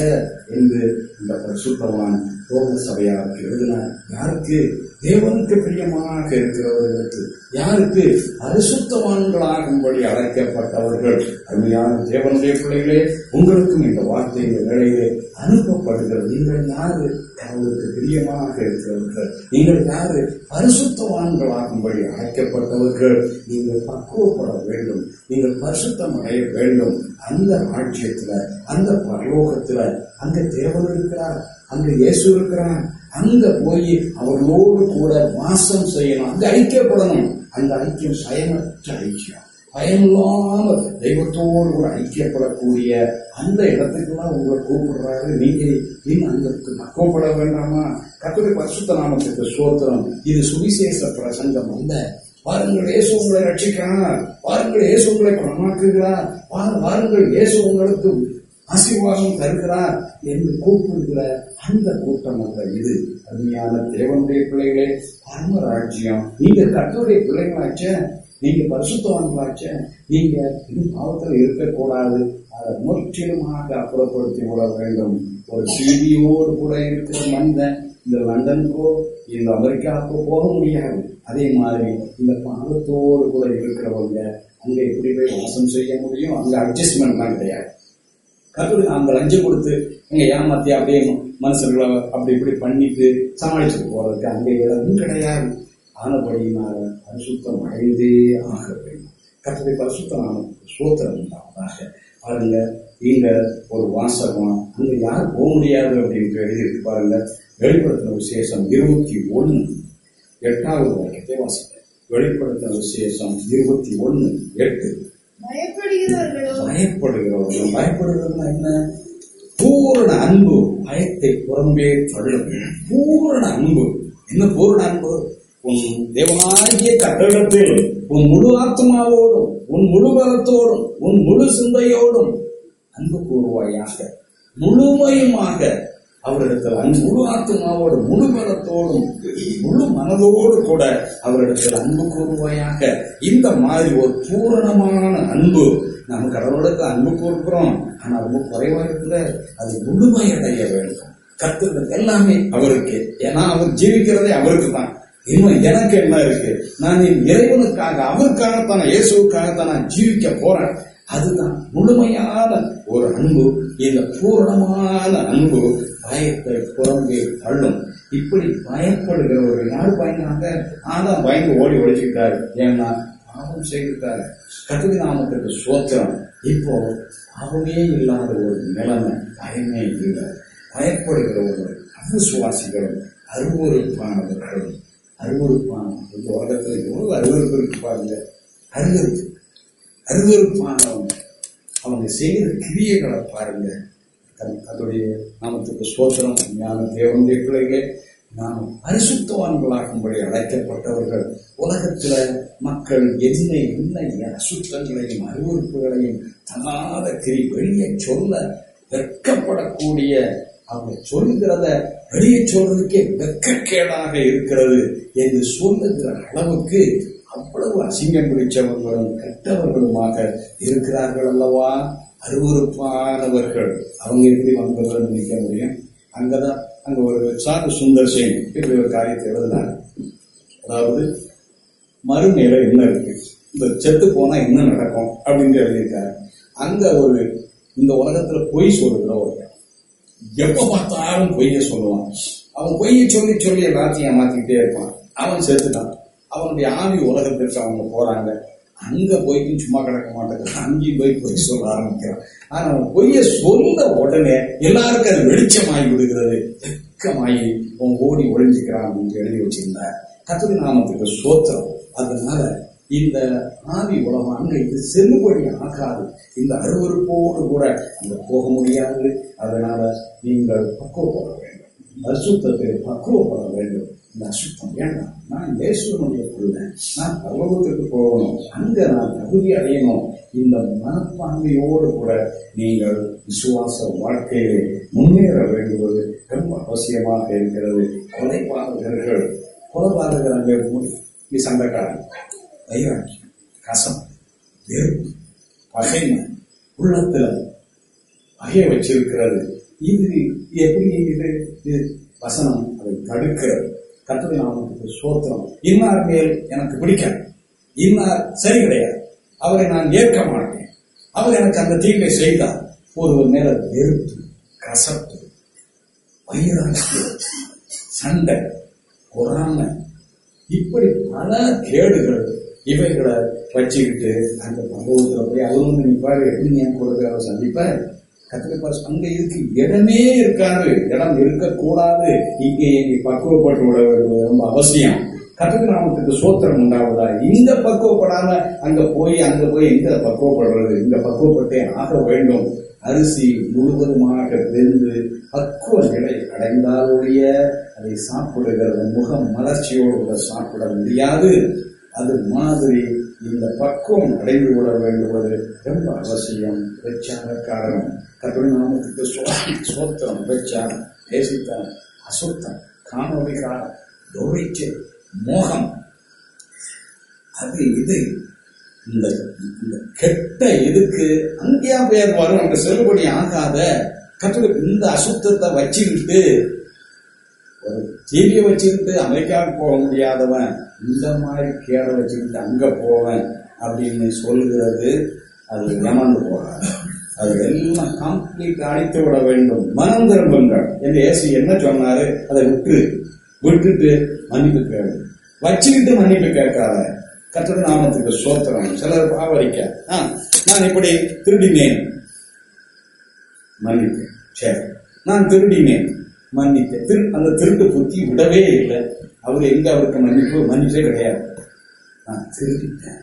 என்று இந்த பரிசுத்தவான் ரோம சபையார் எழுதின யாருக்கு? தேவனுக்கு பிரியமாக இருக்கிறவர்களுக்கு யாருக்கு? பரிசுத்தவான்களாகும்படி அழைக்கப்பட்டவர்கள். அருமையான தேவனுடைய பிள்ளைகளே உங்களுக்கும் இந்த வார்த்தை இந்த வேலையிலே அனுப்பப்படுகிறது நீங்கள் யாரு? அவருக்கு பிரியமாக இருக்கிறவர்கள் நீங்கள் யாரு? பரிசுத்தவான்களாகும்படி அழைக்கப்பட்டவர்கள். நீங்கள் பக்குவப்பட வேண்டும். நீங்கள் பரிசுத்தம் அடைய வேண்டும். அந்த ராஜ்யத்துல அந்த பரலோகத்துல அங்க தேவன் இருக்கிறார். அங்கு இயேசு இருக்கிறான். அங்க போய் அவர்களோடு கூட வாசம் செய்யணும். அங்க ஐக்கியப்படணும். அந்த ஐக்கியம் பயமற்ற ஐக்கியம். பயமில்லாம தெய்வத்தோடு கூட ஐக்கியப்படக்கூடிய அந்த இடத்துக்கெல்லாம் உங்களை கூப்பிடுறாரு. நீங்க இன்னும் அங்க பக்குவப்பட வேண்டாமா? கத்துடைய பரிசுத்த நாமத்துக்கு சோத்திரம் இது சுவிசேஷ பிரசங்கம் அல்ல. பாருங்கள் இயேசு உங்களை ரட்சிக்கிறார். பாருங்கள் இயேசு உங்களை பணமாக்குகிறார் வாருங்கள் பாருங்கள் இயேசு உங்களுக்கு ஆசீர்வாதம் தருகிறார் என்று கூப்பிடுகிற அந்த கூட்டம் அல்ல இது. அருமையான தேவனுடைய பிள்ளைகளே பரம ராஜ்யம் நீங்க கர்த்தருடைய பிள்ளைகளாச்ச நீங்க பரிசுத்தவான்களாச்ச நீங்க இன்னும் பாவத்தில் இருக்கக்கூடாது. அதை முற்றிலுமாக அப்புறப்படுத்தி விட வேண்டும். ஒரு செய்தியோடு கூட இருக்கிற மனிதன் இந்த லண்டனுக்கோ இந்த அமெரிக்காவுக்கோ போக முடியாது. அதே மாதிரி இந்த பாவத்தோடு கூட இருக்கிறவங்க அங்க எப்படி போய் வாசம் செய்ய முடியும்? அங்க அட்ஜஸ்ட்மெண்ட்லாம் கிடையாது. கத்தோடு அந்த லஞ்சம் கொடுத்து நீங்க ஏமாத்தி அப்படியே மனுஷர்களை அப்படி இப்படி பண்ணிட்டு சமாளிச்சுட்டு போறதுக்கு அங்கே எதுவும் கிடையாது. ஆனபடியினால பரிசுத்தம் அடைந்தே ஆக வேண்டும். கத்தோடைய பரிசுத்தமான நமக்கு சோத்திரம் உண்டாவதாக பாருங்க. இங்க ஒரு வாசகம் அங்க யாரும் போக முடியாது அப்படின்னு எழுதியிருக்கு பாருங்க. வெளிப்படுத்தின விசேஷம் இருபத்தி ஒன்று எட்டாவது வாக்கியத்தை வாசிக்கிறேன் வெளிப்படுத்தின விசேஷம் இருபத்தி ஒன்று எட்டு. பயப்படுகிறவர்கள் பயப்படுகிறதுனா என்ன? பூரண அன்பு. பயத்தை புறம்பே தள்ளும். பூரண அன்பு. என்ன பூரண அன்பு? உன் தேவனாகிய கட்டடத்தில் உன் முழு ஆத்மாவோடும் உன் முழு பலத்தோடும் உன் முழு சிந்தையோடும் அன்பு கூறுவாயாக. முழுமையுமாக அவரிடத்தில் அன்பு முழு ஆத்மாவோடு முழு பலத்தோடும் முழு மனதோடு கூட அவரிடத்தில் அன்பு கூறுவாயாக. இந்த மாதிரி ஒரு பூரணமான அன்பு நம்ம கடவுளுக்கு அன்பு கொடுக்கிறோம். ஆனா ரொம்ப குறைவா இருக்குல்ல? அது முழுமையடைய வேண்டும் கத்துக்கிறது எல்லாமே அவருக்கு. ஏன்னா அவர் ஜீவிக்கிறதே அவருக்கு தான். இன்னும் எனக்கு என்ன இருக்கு? நான் என் இறைவனுக்காக அவருக்காகத்தான் இயேசுக்காகத்தான் நான் ஜீவிக்க போறேன். அதுதான் முழுமையான ஒரு அன்பு. இந்த பூரணமான அன்பு பயத்தை புறம்பே தள்ளும். இப்படி பயப்படுகிறவர்கள் யார் பயந்தாங்க? ஆனா பயந்து ஓடி ஒழிச்சுக்கிட்டாரு. ஏன்னா அவரும் செய்திருக்காரு கத்திரி நாமத்திற்கு சோத்திரம் இப்போ பாவமே இல்லாத ஒரு நிலைமை பயமே இல்லை. பயப்படுகிறவர்கள் அவிசுவாசிகளும் அருவறுப்பானவர்களும் அருவறுப்பான இந்த உலகத்தில் எவ்வளவு அருவறுப்பு இருக்கு பாருங்க. அருவறுப்பு அருவறுப்பானவங்க அவங்க செய்கிற கிரியைகளை பாருங்க. தன் அதோடைய நாமத்துக்கு சோத்திரம் ஞான தேவனுடைய பிள்ளைகளே நாம் பரிசுத்தவான்களாகும்படி அழைக்கப்பட்டவர்கள் உலகத்துல மக்கள் என்ன என்ன அசுத்தங்களையும் அறிவுறுப்புகளையும் தகாத கிரி வெளியே சொல்ல வெட்கப்படக்கூடிய அவங்க சொல்லுகிறத வெளியே சொல்றதுக்கே வெட்கக்கேடாக இருக்கிறது என்று சொல்லுகிற அளவுக்கு அவ்வளவு அசிங்கம் பிடிச்சவர்களும் கெட்டவர்களுமாக இருக்கிறார்கள் அல்லவா? அருவறுப்பானவர்கள் அவங்க எப்படி வந்தவர்கள் நினைக்க முடியும் அங்கதான் அங்க ஒரு சார் சுந்தர் சிங் இப்படி ஒரு காரியத்தை எழுதினார். அதாவது மறுநிலை என்ன இருக்கு? இந்த செத்து போனா என்ன நடக்கும்? அப்படின்னு எழுதியிருக்காரு. அங்க ஒரு இந்த உலகத்துல பொய் சொல்லுகிற ஒரு எப்ப பார்த்தாலும் பொய்ய சொல்லுவான். அவன் பொய்ய சொல்லி சொல்லி எல்லாத்தையும் மாத்திக்கிட்டே இருப்பான். அவன் செத்துட்டான். அவனுடைய ஆவி உலகத்திற்கு அவங்க போறாங்க. அங்க போய்க்கு சும்மா கிடக்க மாட்டேங்கிறான் அங்கேயும் போய் பொய் சொல்ல ஆரம்பிக்கிறான் ஆனா பொய்ய சொல்ல உடனே எல்லாருக்கும் அது வெளிச்சமாகி விடுகிறது. வெக்கமாகி உன் ஓடி ஒழிஞ்சுக்கிறான் அப்படின்னு எழுதி வச்சிருந்தார். கத்திரி நாமத்துக்கு சோத்திரம் அதனால இந்த ஆவி உலகம் அங்க இது செல்லுபடி ஆகாது. இந்த அருவறுப்போடு கூட அங்க போக முடியாது. அதனால நீங்கள் பக்குவப்பட வேண்டும். அசுத்தத்தை பக்குவப்பட வேண்டும். நான் அசுத்தம் வேண்டாம் நான் இயேசுவனுடைய பிள்ளை. நான் பரலோகத்துக்கு போகணும். அங்க நான் தகுதி அடையணும். இந்த மனப்பான்மையோடு கூட நீங்கள் விசுவாச வாழ்க்கையிலே முன்னேற வேண்டுவது ரொம்ப அவசியமாக இருக்கிறது. கொலைபாதகர்கள் கொலைபாதகர்கள் சண்டைக்காரன். வைராக்கியம் கசம் வெறுப்பு பகைமை உள்ளத்துல பகைய வச்சிருக்கிறது. இது எப்படி இது? இது வசனம். அதை தடுக்கிறது கத்திரி நாமத்துக்கு சோத்திரம். இன்னார் மேல் எனக்கு பிடிக்காது. இன்னார் சரி கிடையாது. அவரை நான் ஏற்க மாட்டேன். அவர் எனக்கு அந்த தீங்கை செய்தார். ஒருவர் மேல வெறுப்பு கசப்பு வைராக்கியம் சண்டை பொறாமை இப்படி பல கேடுகள் இவைகளை வச்சுக்கிட்டு அந்த பகவத்துல போய் அவரும் நினைப்பாரு எப்படி என் கூட சந்திப்பார். கத்திரிப்பாஸ் அங்க இருக்கு. இடமே இருக்காது. இடம் இருக்கக்கூடாது. இங்கே நீ பக்குவப்பட்டு விட ரொம்ப அவசியம். கத்திரி நாமத்துக்கு சோத்திரம் உண்டாவதா? இந்த பக்குவப்படாம அங்க போய் அங்க போய் எங்க பக்குவப்படுறது? இந்த பக்குவப்பட்டே ஆக வேண்டும். அரிசி முழுவதுமாக வெந்து பக்குவ நிலை அடைந்தாலுடைய அதை சாப்பிடுகிறது முகம் மலர்ச்சியோடு கூட சாப்பிட முடியாது. அது மாதிரி இந்த பக்குவம் அடைந்து விட வேண்டுவது ரொம்ப அவசியம். வெச்சார காரணம். கருணாமத்துக்கு சோத்திரம் வெச்சார். தேசித்தான் அசுத்தம். காணொலிகாரம் தோழிச்சு மோகம். அது இது. இந்த இந்த கெட்ட இதுக்கு அங்கேயா பேர் வரும். அந்த செல்லுபடி ஆகாத கற்றுக்கு இந்த அசுத்தத்தை வச்சுக்கிட்டு ஒரு டிவியை வச்சுக்கிட்டு அமெரிக்காவுக்கு போக முடியாதவன் இந்த மாதிரி கேட வச்சுக்கிட்டு அங்க போவேன் அப்படின்னு சொல்லுகிறது அது ஏமாந்து போறாங்க அது எல்லாம் கம்ப்ளீட் அழித்து விட வேண்டும். மனம் திரும்புங்கள். என்று ஏசி என்ன சொன்னாரு? அதை விட்டு விட்டுட்டு மன்னிப்பு கேளு. வச்சுக்கிட்டு மன்னிப்பு கேட்காத. கத்தர் நாமத்துக்கு சோத்திரம் சிலர் பாவரிக்க நான் இப்படி திருடினேன். மன்னிப்பேன் சரி. நான் திருடினேன். மன்னித்தேன் திரு அந்த திருட்டு புத்தி விடவே இல்லை. அவர் எங்க அவருக்கு மன்னிப்பு? மன்னிப்பே கிடையாது. நான் திருடிட்டேன்.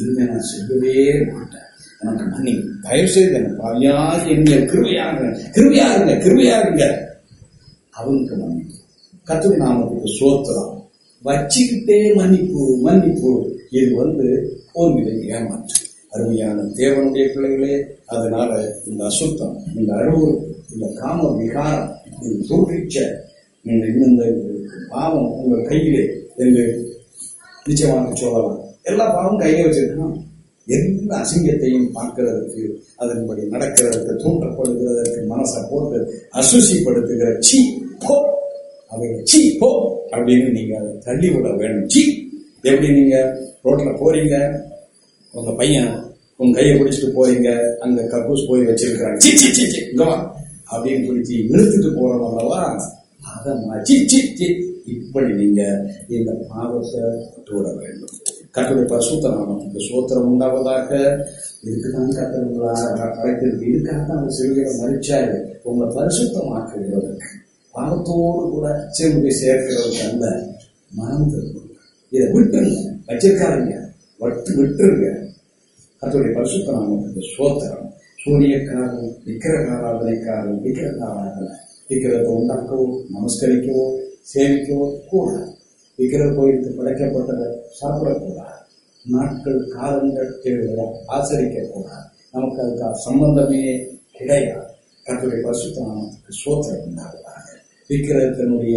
இங்க நான் சொல்லவே மாட்டேன். எனக்கு மன்னி தயவு செய்து பாவியாக எங்க கிருவையாருங்க கிருவையாருங்க கிருவையாருங்க அவனுக்கு மன்னிப்பு. கத்துக்கு நாமத்துக்கு சோத்திரம். வச்சுக்கிட்டே மன்னிப்பு மன்னிப்பு. இது வந்து ஒரு வித ஏமாற்று. அருமையான தேவனுடைய பிள்ளைகளே அதனால இந்த அசுத்தம் இந்த அருவறு இந்த காம விகாரம் இந்த தோற்றிச்ச இந்த இந்த பாவம் உங்க கையிலே என்று நிச்சயமாக சொல்லலாம். எல்லா பாவம் கையில வச்சிருக்கணும். எந்த அசிங்கத்தையும் பார்க்கிறதுக்கு அதன்படி நடக்கிறதுக்கு தூண்டப்படுகிறதற்கு மனசை போட்டு அசுசிப்படுத்துகிற சி போ அவங்க சி போ அப்படின்னு நீங்க அதை தள்ளி விட வேணும் சி எப்படி நீங்க ரோட்ல போறீங்க? உங்க பையன் உங்க கையை பிடிச்சிட்டு போறீங்க. அங்க கக்கூஸ் போய் வச்சிருக்கிறாங்க சி சி சி சி அப்படின்னு பிடிச்சி இழுத்துட்டு போறோம் அதை சி இப்படி நீங்க இந்த பாவத்தை விட வேண்டும். கட்டுரை பரிசுத்த நாமத்துக்கு சோத்திரம் உண்டாவதாக இதுக்குதான் கத்தவங்களை அழைத்திருக்கு இதுக்காக தான் அவர் சிறுகளை மறிச்சாரு. உங்களை பரிசுத்தமாக்குகிறதுக்கு பாவத்தோடு கூட சேர்ந்து சேர்க்கிறதுக்கு அல்ல மறந்து இதை விட்டுருங்க. வச்சிருக்காருங்க வட்டு விட்டுருங்க. கத்தோடைய பரிசுத்த நாமத்துக்கு சோத்திரம். சூரியக்காரன் விக்கிரகாராதனைக்காரன் விக்கிரகாராதனை. விக்கிரகத்தை உண்டாக்கவோ நமஸ்கரிக்கவோ சேமிக்கவோ கூடாது விக்கிர கோயிலுக்கு படைக்கப்பட்டதை சாப்பிடக்கூடாது. நாட்கள் காலங்கள் தேவைகளை ஆசரிக்க கூடாது நமக்கு அதுக்கு சம்பந்தமே கிடையாது. கத்துடைய பரிசுத்தமானதுக்கு சோத்திரம் உண்டாகிறாங்க விக்கிரகத்தினுடைய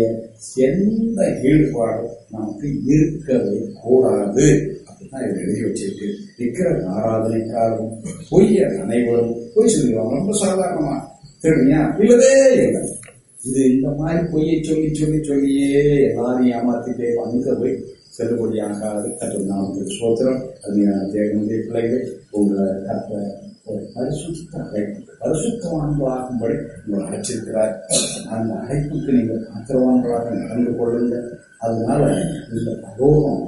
எந்த ஈடுபாடும் நமக்கு இருக்கவே கூடாது. அப்படிதான் இதை எழுதி வச்சிருக்கு. விக்கிரக ஆராதனைக்காகவும் பொய்ய அனைவரும் பொய் சொல்லுவாங்க ரொம்ப சாதாரணமா தெரியுமா இல்லவே இல்லை. இது இந்த மாதிரி பொய்யை சொல்லி சொல்லி சொல்லியே எல்லாரும் ஏமாத்திட்டே அங்க போய் செல்லுபடியாகாது கற்று நாமத்துக்கு சோத்திரம் அருமையான தேவனுடைய பிள்ளைகள். உங்களை கற்ற ஒரு பரிசுத்த பரிசுத்தவான்களாகும்படி உங்களை அழைச்சிருக்கிறார். அந்த அழைப்புக்கு நீங்கள் காத்திரவான்களாக நடந்து கொள்ளுங்கள். அதனால இந்த பரோகம்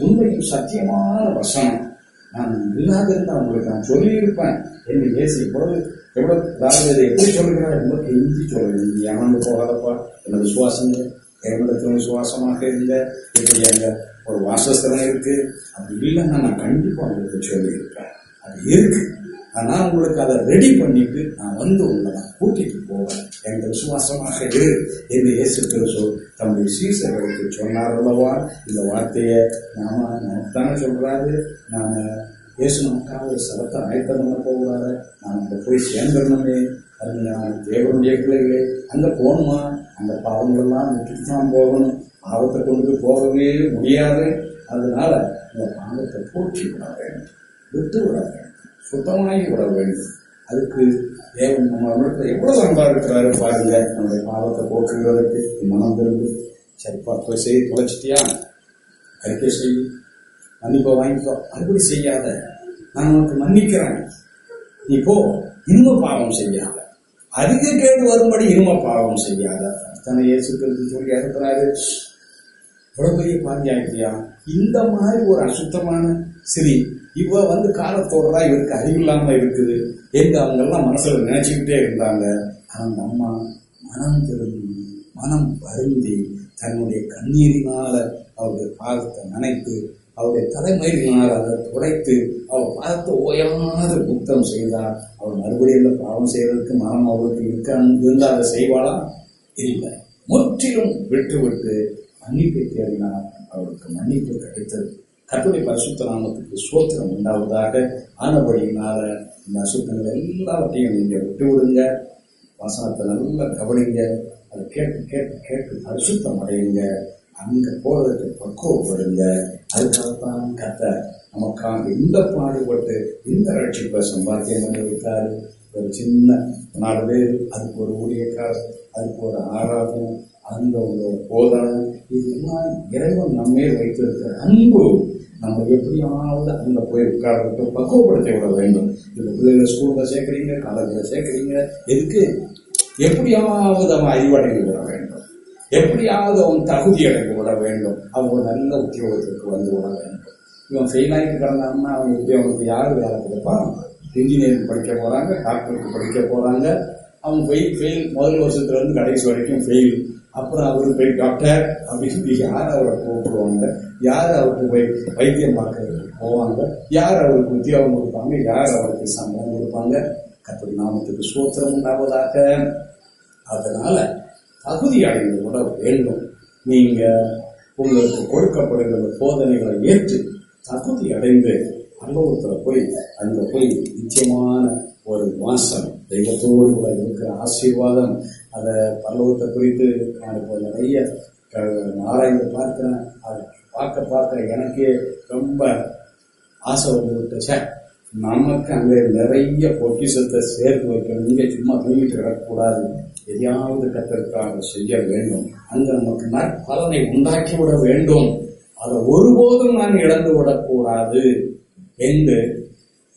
உண்மையும் சத்தியமான வசனம். நான் இல்லாதிருந்தா உங்களுக்கு நான் சொல்லியிருப்பேன். என்று பேசி எவ்வளவு எவ்வளவு அதாவது இதை எப்படி சொல்லுகிறார் ரொம்ப கெஞ்சி சொல்லுங்க நீ ஏமாந்து போகாதப்பா என்னோட விசுவாசங்க என்னிடத்துல விசுவாசமாக இல்லை இப்படி அங்க ஒரு வாசஸ்தலம் இருக்கு அப்படி இல்லைன்னா நான் கண்டிப்பாக உங்களுக்கு சொல்லியிருப்பேன் அது இருக்கு ஆனால் உங்களுக்கு அதை ரெடி பண்ணிட்டு நான் வந்து உங்களை நான் கூட்டிட்டு போவேன். எங்கள் விசுவாசமாக இரு என்று இயேசு கிறிஸ்து தம்முடைய சீசர்களுக்கு சொன்னார் அல்லவா இந்த வார்த்தையை நாம நமக்குத்தானே சொல்றாரு. நான் இயேசு நமக்காக ஒரு சபத்தை ஆயத்தம் பண்ண போகிறாரு நான் அங்கே போய் சேர்ந்துடணுமே அது நான் தேவனுடைய பிள்ளைகளே அங்கே போகணுமா அந்த பாவங்களெல்லாம் விட்டுட்டு தான் போகணும். பாவத்தை கொண்டு போகவே முடியாது. அதனால இந்த பாவத்தை போற்றி விட வேண்டும். விட்டு விட வேண்டும். சுத்தமாகி விட வேண்டும். அதுக்கு தேவன் நம்ம இடத்துல எவ்வளவு அன்பா இருக்கிறாரு பாருங்க. நம்முடைய பாவத்தை போக்குகிறதுக்கு மனம் திரும்பி. சரிப்பா போய் செய்து தொலைச்சிட்டியா? அறிக்கை செய்யும் மன்னிப்பை வாங்கிக்கோ அப்படி செய்யாத. நான் உனக்கு மன்னிக்கிறேன். நீ போ. இன்னும் பாவம் செய்யாத. அதிக கேடு வரும்படி இன்னும் பாவம் செய்யாத. அத்தனை இயேசு சொல்லி அனுப்புறாரு எவ்வளவு பெரிய இந்த மாதிரி ஒரு அசுத்தமான சிரி இவ வந்து காலத்தோடா இவருக்கு அறிவில்லாம இருக்குது. எங்க அவங்க எல்லாம் மனசுல நினைச்சுக்கிட்டே இருந்தாங்க. அந்த அம்மா மனம் திரும்பி மனம் வருந்தி தன்னுடைய கண்ணீரினால அவருடைய பாதத்தை நனைத்து அவருடைய தலைமையினால் அதை துடைத்து அவர் பார்த்து ஓயாத புத்தம் செய்தார். அவர் மறுபடியும் இந்த பாவம் செய்வதற்கு மனம் அவருக்கு இருக்க இருந்தால் அதை செய்வாளா இல்லை. முற்றிலும் விட்டு விட்டு மன்னிப்பை தேடினார். அவருக்கு மன்னிப்பு கிடைத்தது. கற்பனை பரிசுத்த நாமத்துக்கு சோத்திரம் உண்டாவதாக ஆனபடியினால இந்த அசுத்தங்கள் எல்லாவற்றையும் நீங்கள் விட்டு விடுங்க வசனத்தை நல்லா கவனிங்க. அதை கேட்டு கேட்டு கேட்டு பரிசுத்தம் அடையுங்க. அங்க போறதுக்கு பக்குவப்படுங்க அதுக்காகத்தான் கத்த நமக்காக இந்த பாடுபட்டு இந்த ரட்சிப்பை சம்பாத்தியம் பண்ணி வைத்தாரு ஒரு சின்ன நாலு பேர் அதுக்கு ஒரு ஊழியக்கார் அதுக்கு ஒரு ஆராதனை அந்த ஒரு போதனை இதெல்லாம் இறைவன் நம்மே வைத்திருக்கிற அன்பு நம்ம எப்படியாவது அங்க போய் உட்கார்ந்து பக்குவப்படுத்தி விட வேண்டும். இந்த பிள்ளைகளை ஸ்கூல்ல சேர்க்கறீங்க காலேஜ்ல சேர்க்கறீங்க எதுக்கு? எப்படியாவது அவன் அறிவடைந்து விட வேண்டும். எப்படியாவது அவன் தகுதி அடைந்து விட வேண்டும். அவன் ஒரு நல்ல உத்தியோகத்திற்கு வந்து விட வேண்டும். இவன் ஃபெயில் கிடந்தான்னா அவன் உத்தியோகத்துக்கு யார் வேலை கொடுப்பான் இன்ஜினியரிங் படிக்க போறாங்க டாக்டருக்கு படிக்க போறாங்க. அவன் போய் ஃபெயில் முதல் வருஷத்துல இருந்து கடைசி வரைக்கும் ஃபெயில் அப்புறம் அவரு போய் டாக்டர் அப்படின்னு யார் அவரை கூப்பிடுவாங்க? யார் அவருக்கு போய் வைத்தியம் பார்க்கறதுக்கு போவாங்க? யார் அவருக்கு உத்தியோகம் கொடுப்பாங்க? யார் அவருக்கு சம்பளம் கொடுப்பாங்க? கத்திரி நாமத்துக்கு சூத்திரம் உண்டாவதாக. அதனால தகுதி அடைந்து வேண்டும். நீங்க உங்களுக்கு கொடுக்கப்படுகிற போதனைகளை ஏற்று தகுதி அடைந்து அனுபவத்துல போய் அந்த போய் நிச்சயமான ஒரு வாசம் தெய்வத்தோடு கூட இருக்கிற ஆசீர்வாதம் அதை பல்லவத்தை குறித்து நான் இப்போ நிறைய ஆராய்ந்து பார்க்கிறேன் அதை பார்க்க பார்க்க எனக்கே ரொம்ப ஆசை வந்து விட்டுச்ச. நமக்கு அங்கே நிறைய பொக்கிஷத்தை சேர்த்து வைக்கணும். இங்கே சும்மா தூங்கிட்டு கிடக்கக்கூடாது எதையாவது கத்திற்காக செய்ய வேண்டும். அங்க நமக்கு நற்பலனை உண்டாக்கி விட வேண்டும். அதை ஒருபோதும் நான் இழந்து விடக்கூடாது என்று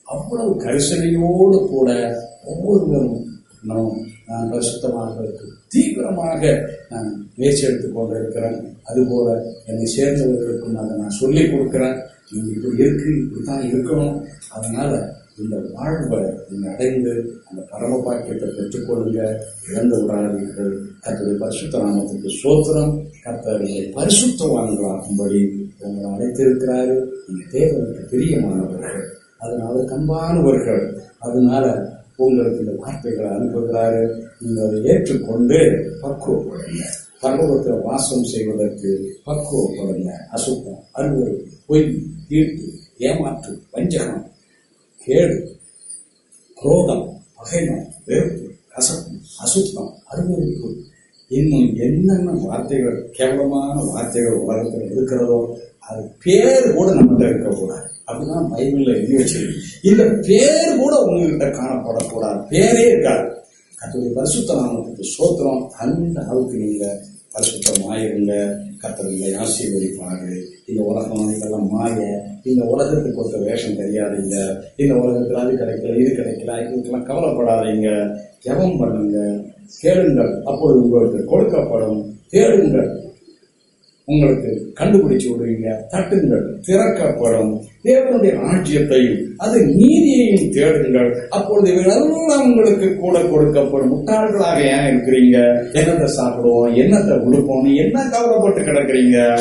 அவ்வளவு கரிசனையோடு கூட ஒவ்வொருவரும் நாம் நான் பரிசுத்தமானதற்கு தீவிரமாக நான் முயற்சி எடுத்துக் கொண்டிருக்கிறேன். அதுபோல என்னை சேர்ந்தவர்களுக்கும் அதை நான் சொல்லிக் கொடுக்கிறேன். நீங்க இப்படி இருக்கு இப்படித்தான் இருக்கணும். அதனால இந்த வாழ்வை நீங்க அடைந்து அந்த பரம பாக்கியத்தை பெற்றுக்கொள்ளுங்க. இழந்து விடாதீர்கள் கத்தது பரிசுத்த நாமத்துக்கு சோத்திரம் கத்தருடைய பரிசுத்தவான்களாகும்படி உங்களை அழைத்திருக்கிறாரு. நீங்க தேவனுக்கு பிரியமானவர்கள். அதனால கம்பானவர்கள் அதனால உங்களுக்கு இந்த வார்த்தைகளை அனுப்புகிறாரு. நீங்கள் ஏற்றுக்கொண்டு பக்குவப்படுங்க. பரலோகத்தில் வாசம் செய்வதற்கு பக்குவப்படுங்க. அசுத்தம் அருவருப்பு பொய் தீர்ப்பு ஏமாற்று வஞ்சகம் கேடு குரோதம் பகைமை வெறுப்பு கசப்பு அசுத்தம் அருவருப்பு இன்னும் என்னென்ன வார்த்தைகள் கேவலமான வார்த்தைகள் உலகத்தில் இருக்கிறதோ அது பேர் கூட நம்மகிட்ட இருக்கக்கூடாது. அப்படிதான் பைபிள்ல எழுதி வச்சிருக்கு. இந்த பேர் கூட உங்ககிட்ட காணப்படக்கூடாது. பேரே இருக்காது. கத்தருடைய பரிசுத்த நாமத்துக்கு சோத்திரம் அந்த அளவுக்கு நீங்க பரிசுத்தமாயிருங்க கத்தருங்களை ஆசீர்வதிப்பாரு இந்த உலகம் இதெல்லாம் மாய. இந்த உலகத்துக்கு ஒருத்த வேஷம் தெரியாதீங்க. இந்த உலகத்துல அது கிடைக்கல இது கிடைக்கல இதுக்கெல்லாம் கவலைப்படாதீங்க. ஜெபம் பண்ணுங்க கேளுங்கள். அப்பொழுது உங்களுக்கு கொடுக்கப்படும். தேடுங்கள். உங்களுக்கு கண்டுபிடிச்சு விடுவீங்க தட்டுங்கள் திறக்கப்படும். தேவனுடைய ராஜ்யத்தையும் அது நீதியையும் தேடுங்கள். அப்பொழுது இவைகளெல்லாம் உங்களுக்கு கூட கொடுக்கப்படும். முட்டாள்களாக ஏன் இருக்கிறீங்க? என்னத்தை சாப்பிடுவோம்? என்னத்தை உடுப்போம்? என்ன கவலைப்பட்டு கிடக்குறீங்க?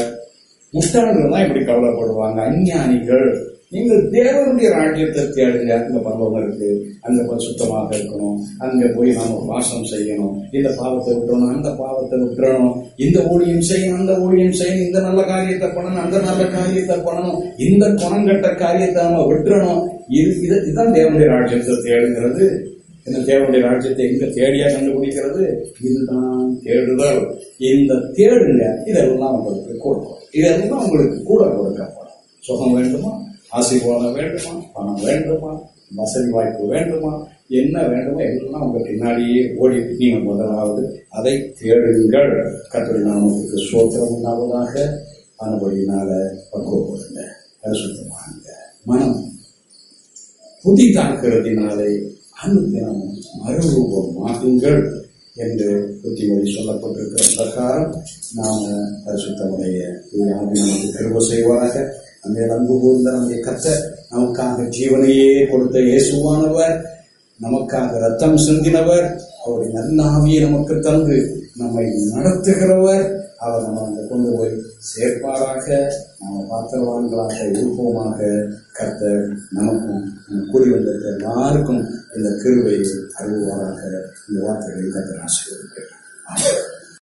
முட்டாள்கள் தான் இப்படி கவலைப்படுவாங்க. அஞ்ஞானிகள் நீங்கள் தேவனுடைய ராஜ்யத்தை தேடுங்க அங்க பரவம் இருக்கு. அங்க சுத்தமாக இருக்கணும். அங்க போய் நாம வாசம் செய்யணும். இந்த பாவத்தை விட்டுறணும் அந்த பாவத்தை விட்டுறணும். இந்த ஊழியம் செய்யணும் அந்த ஊழியம் செய்யணும். இந்த நல்ல காரியத்தை பண்ணணும் அந்த நல்ல காரியத்தை பண்ணணும். இந்த குணங்கட்ட காரியத்தை நம்ம விட்டுறணும். இது இது இதுதான் தேவனுடைய ராஜ்யத்தை தேடுங்கிறது இந்த தேவனுடைய ராஜ்யத்தை எங்க தேடியா கண்டுபிடிக்கிறது? இதுதான் தேடுதல். இந்த தேடுங்க இதெல்லாம் உங்களுக்கு கொடுக்கும். இதெல்லாம் உங்களுக்கு கூட கொடுக்கப்படும். சுகம் வேண்டுமா? ஆசீர்வாதம் வேண்டுமா? பணம் வேண்டுமா? வசதி வாய்ப்பு வேண்டுமா? என்ன வேண்டுமோ எல்லாம் உங்க பின்னாடியே ஓடி நீங்கள் முதலாவது அதை தேடுங்கள். கத்தரி நாமத்துக்கு சோத்திரம் உண்டாவதாக. அனுபவினால பக்குவப்படுங்க. பரிசுத்தமாகுங்க. மனம் புதிதாக்குறதினாலே அனுதினம் மறுரூபமாகுங்கள் என்று புத்திமொழி சொல்லப்பட்டிருக்கிற பிரகாரம் நாம பரிசுத்தமுடைய நமக்கு கருவ செய்வாராக. அந்த அன்பு கூர்ந்த நம்முடைய கத்த நமக்காக ஜீவனையே கொடுத்த இயேசுவானவர் நமக்காக ரத்தம் சிந்தினவர் அவருடைய நன்னாவியை நமக்கு தந்து நம்மை நடத்துகிறவர் அவர் நம்ம அங்கே கொண்டு போய் சேர்ப்பாராக நம்ம பாத்திரவான்களாக இருப்போமாக கர்த்தர் நமக்கும் நம்ம கூடி வந்திருக்க எல்லாருக்கும் இந்த கிருவையை அருள்வாராக. இந்த வார்த்தைகளை கர்த்தர் ஆசீர்வதிக்கிறார்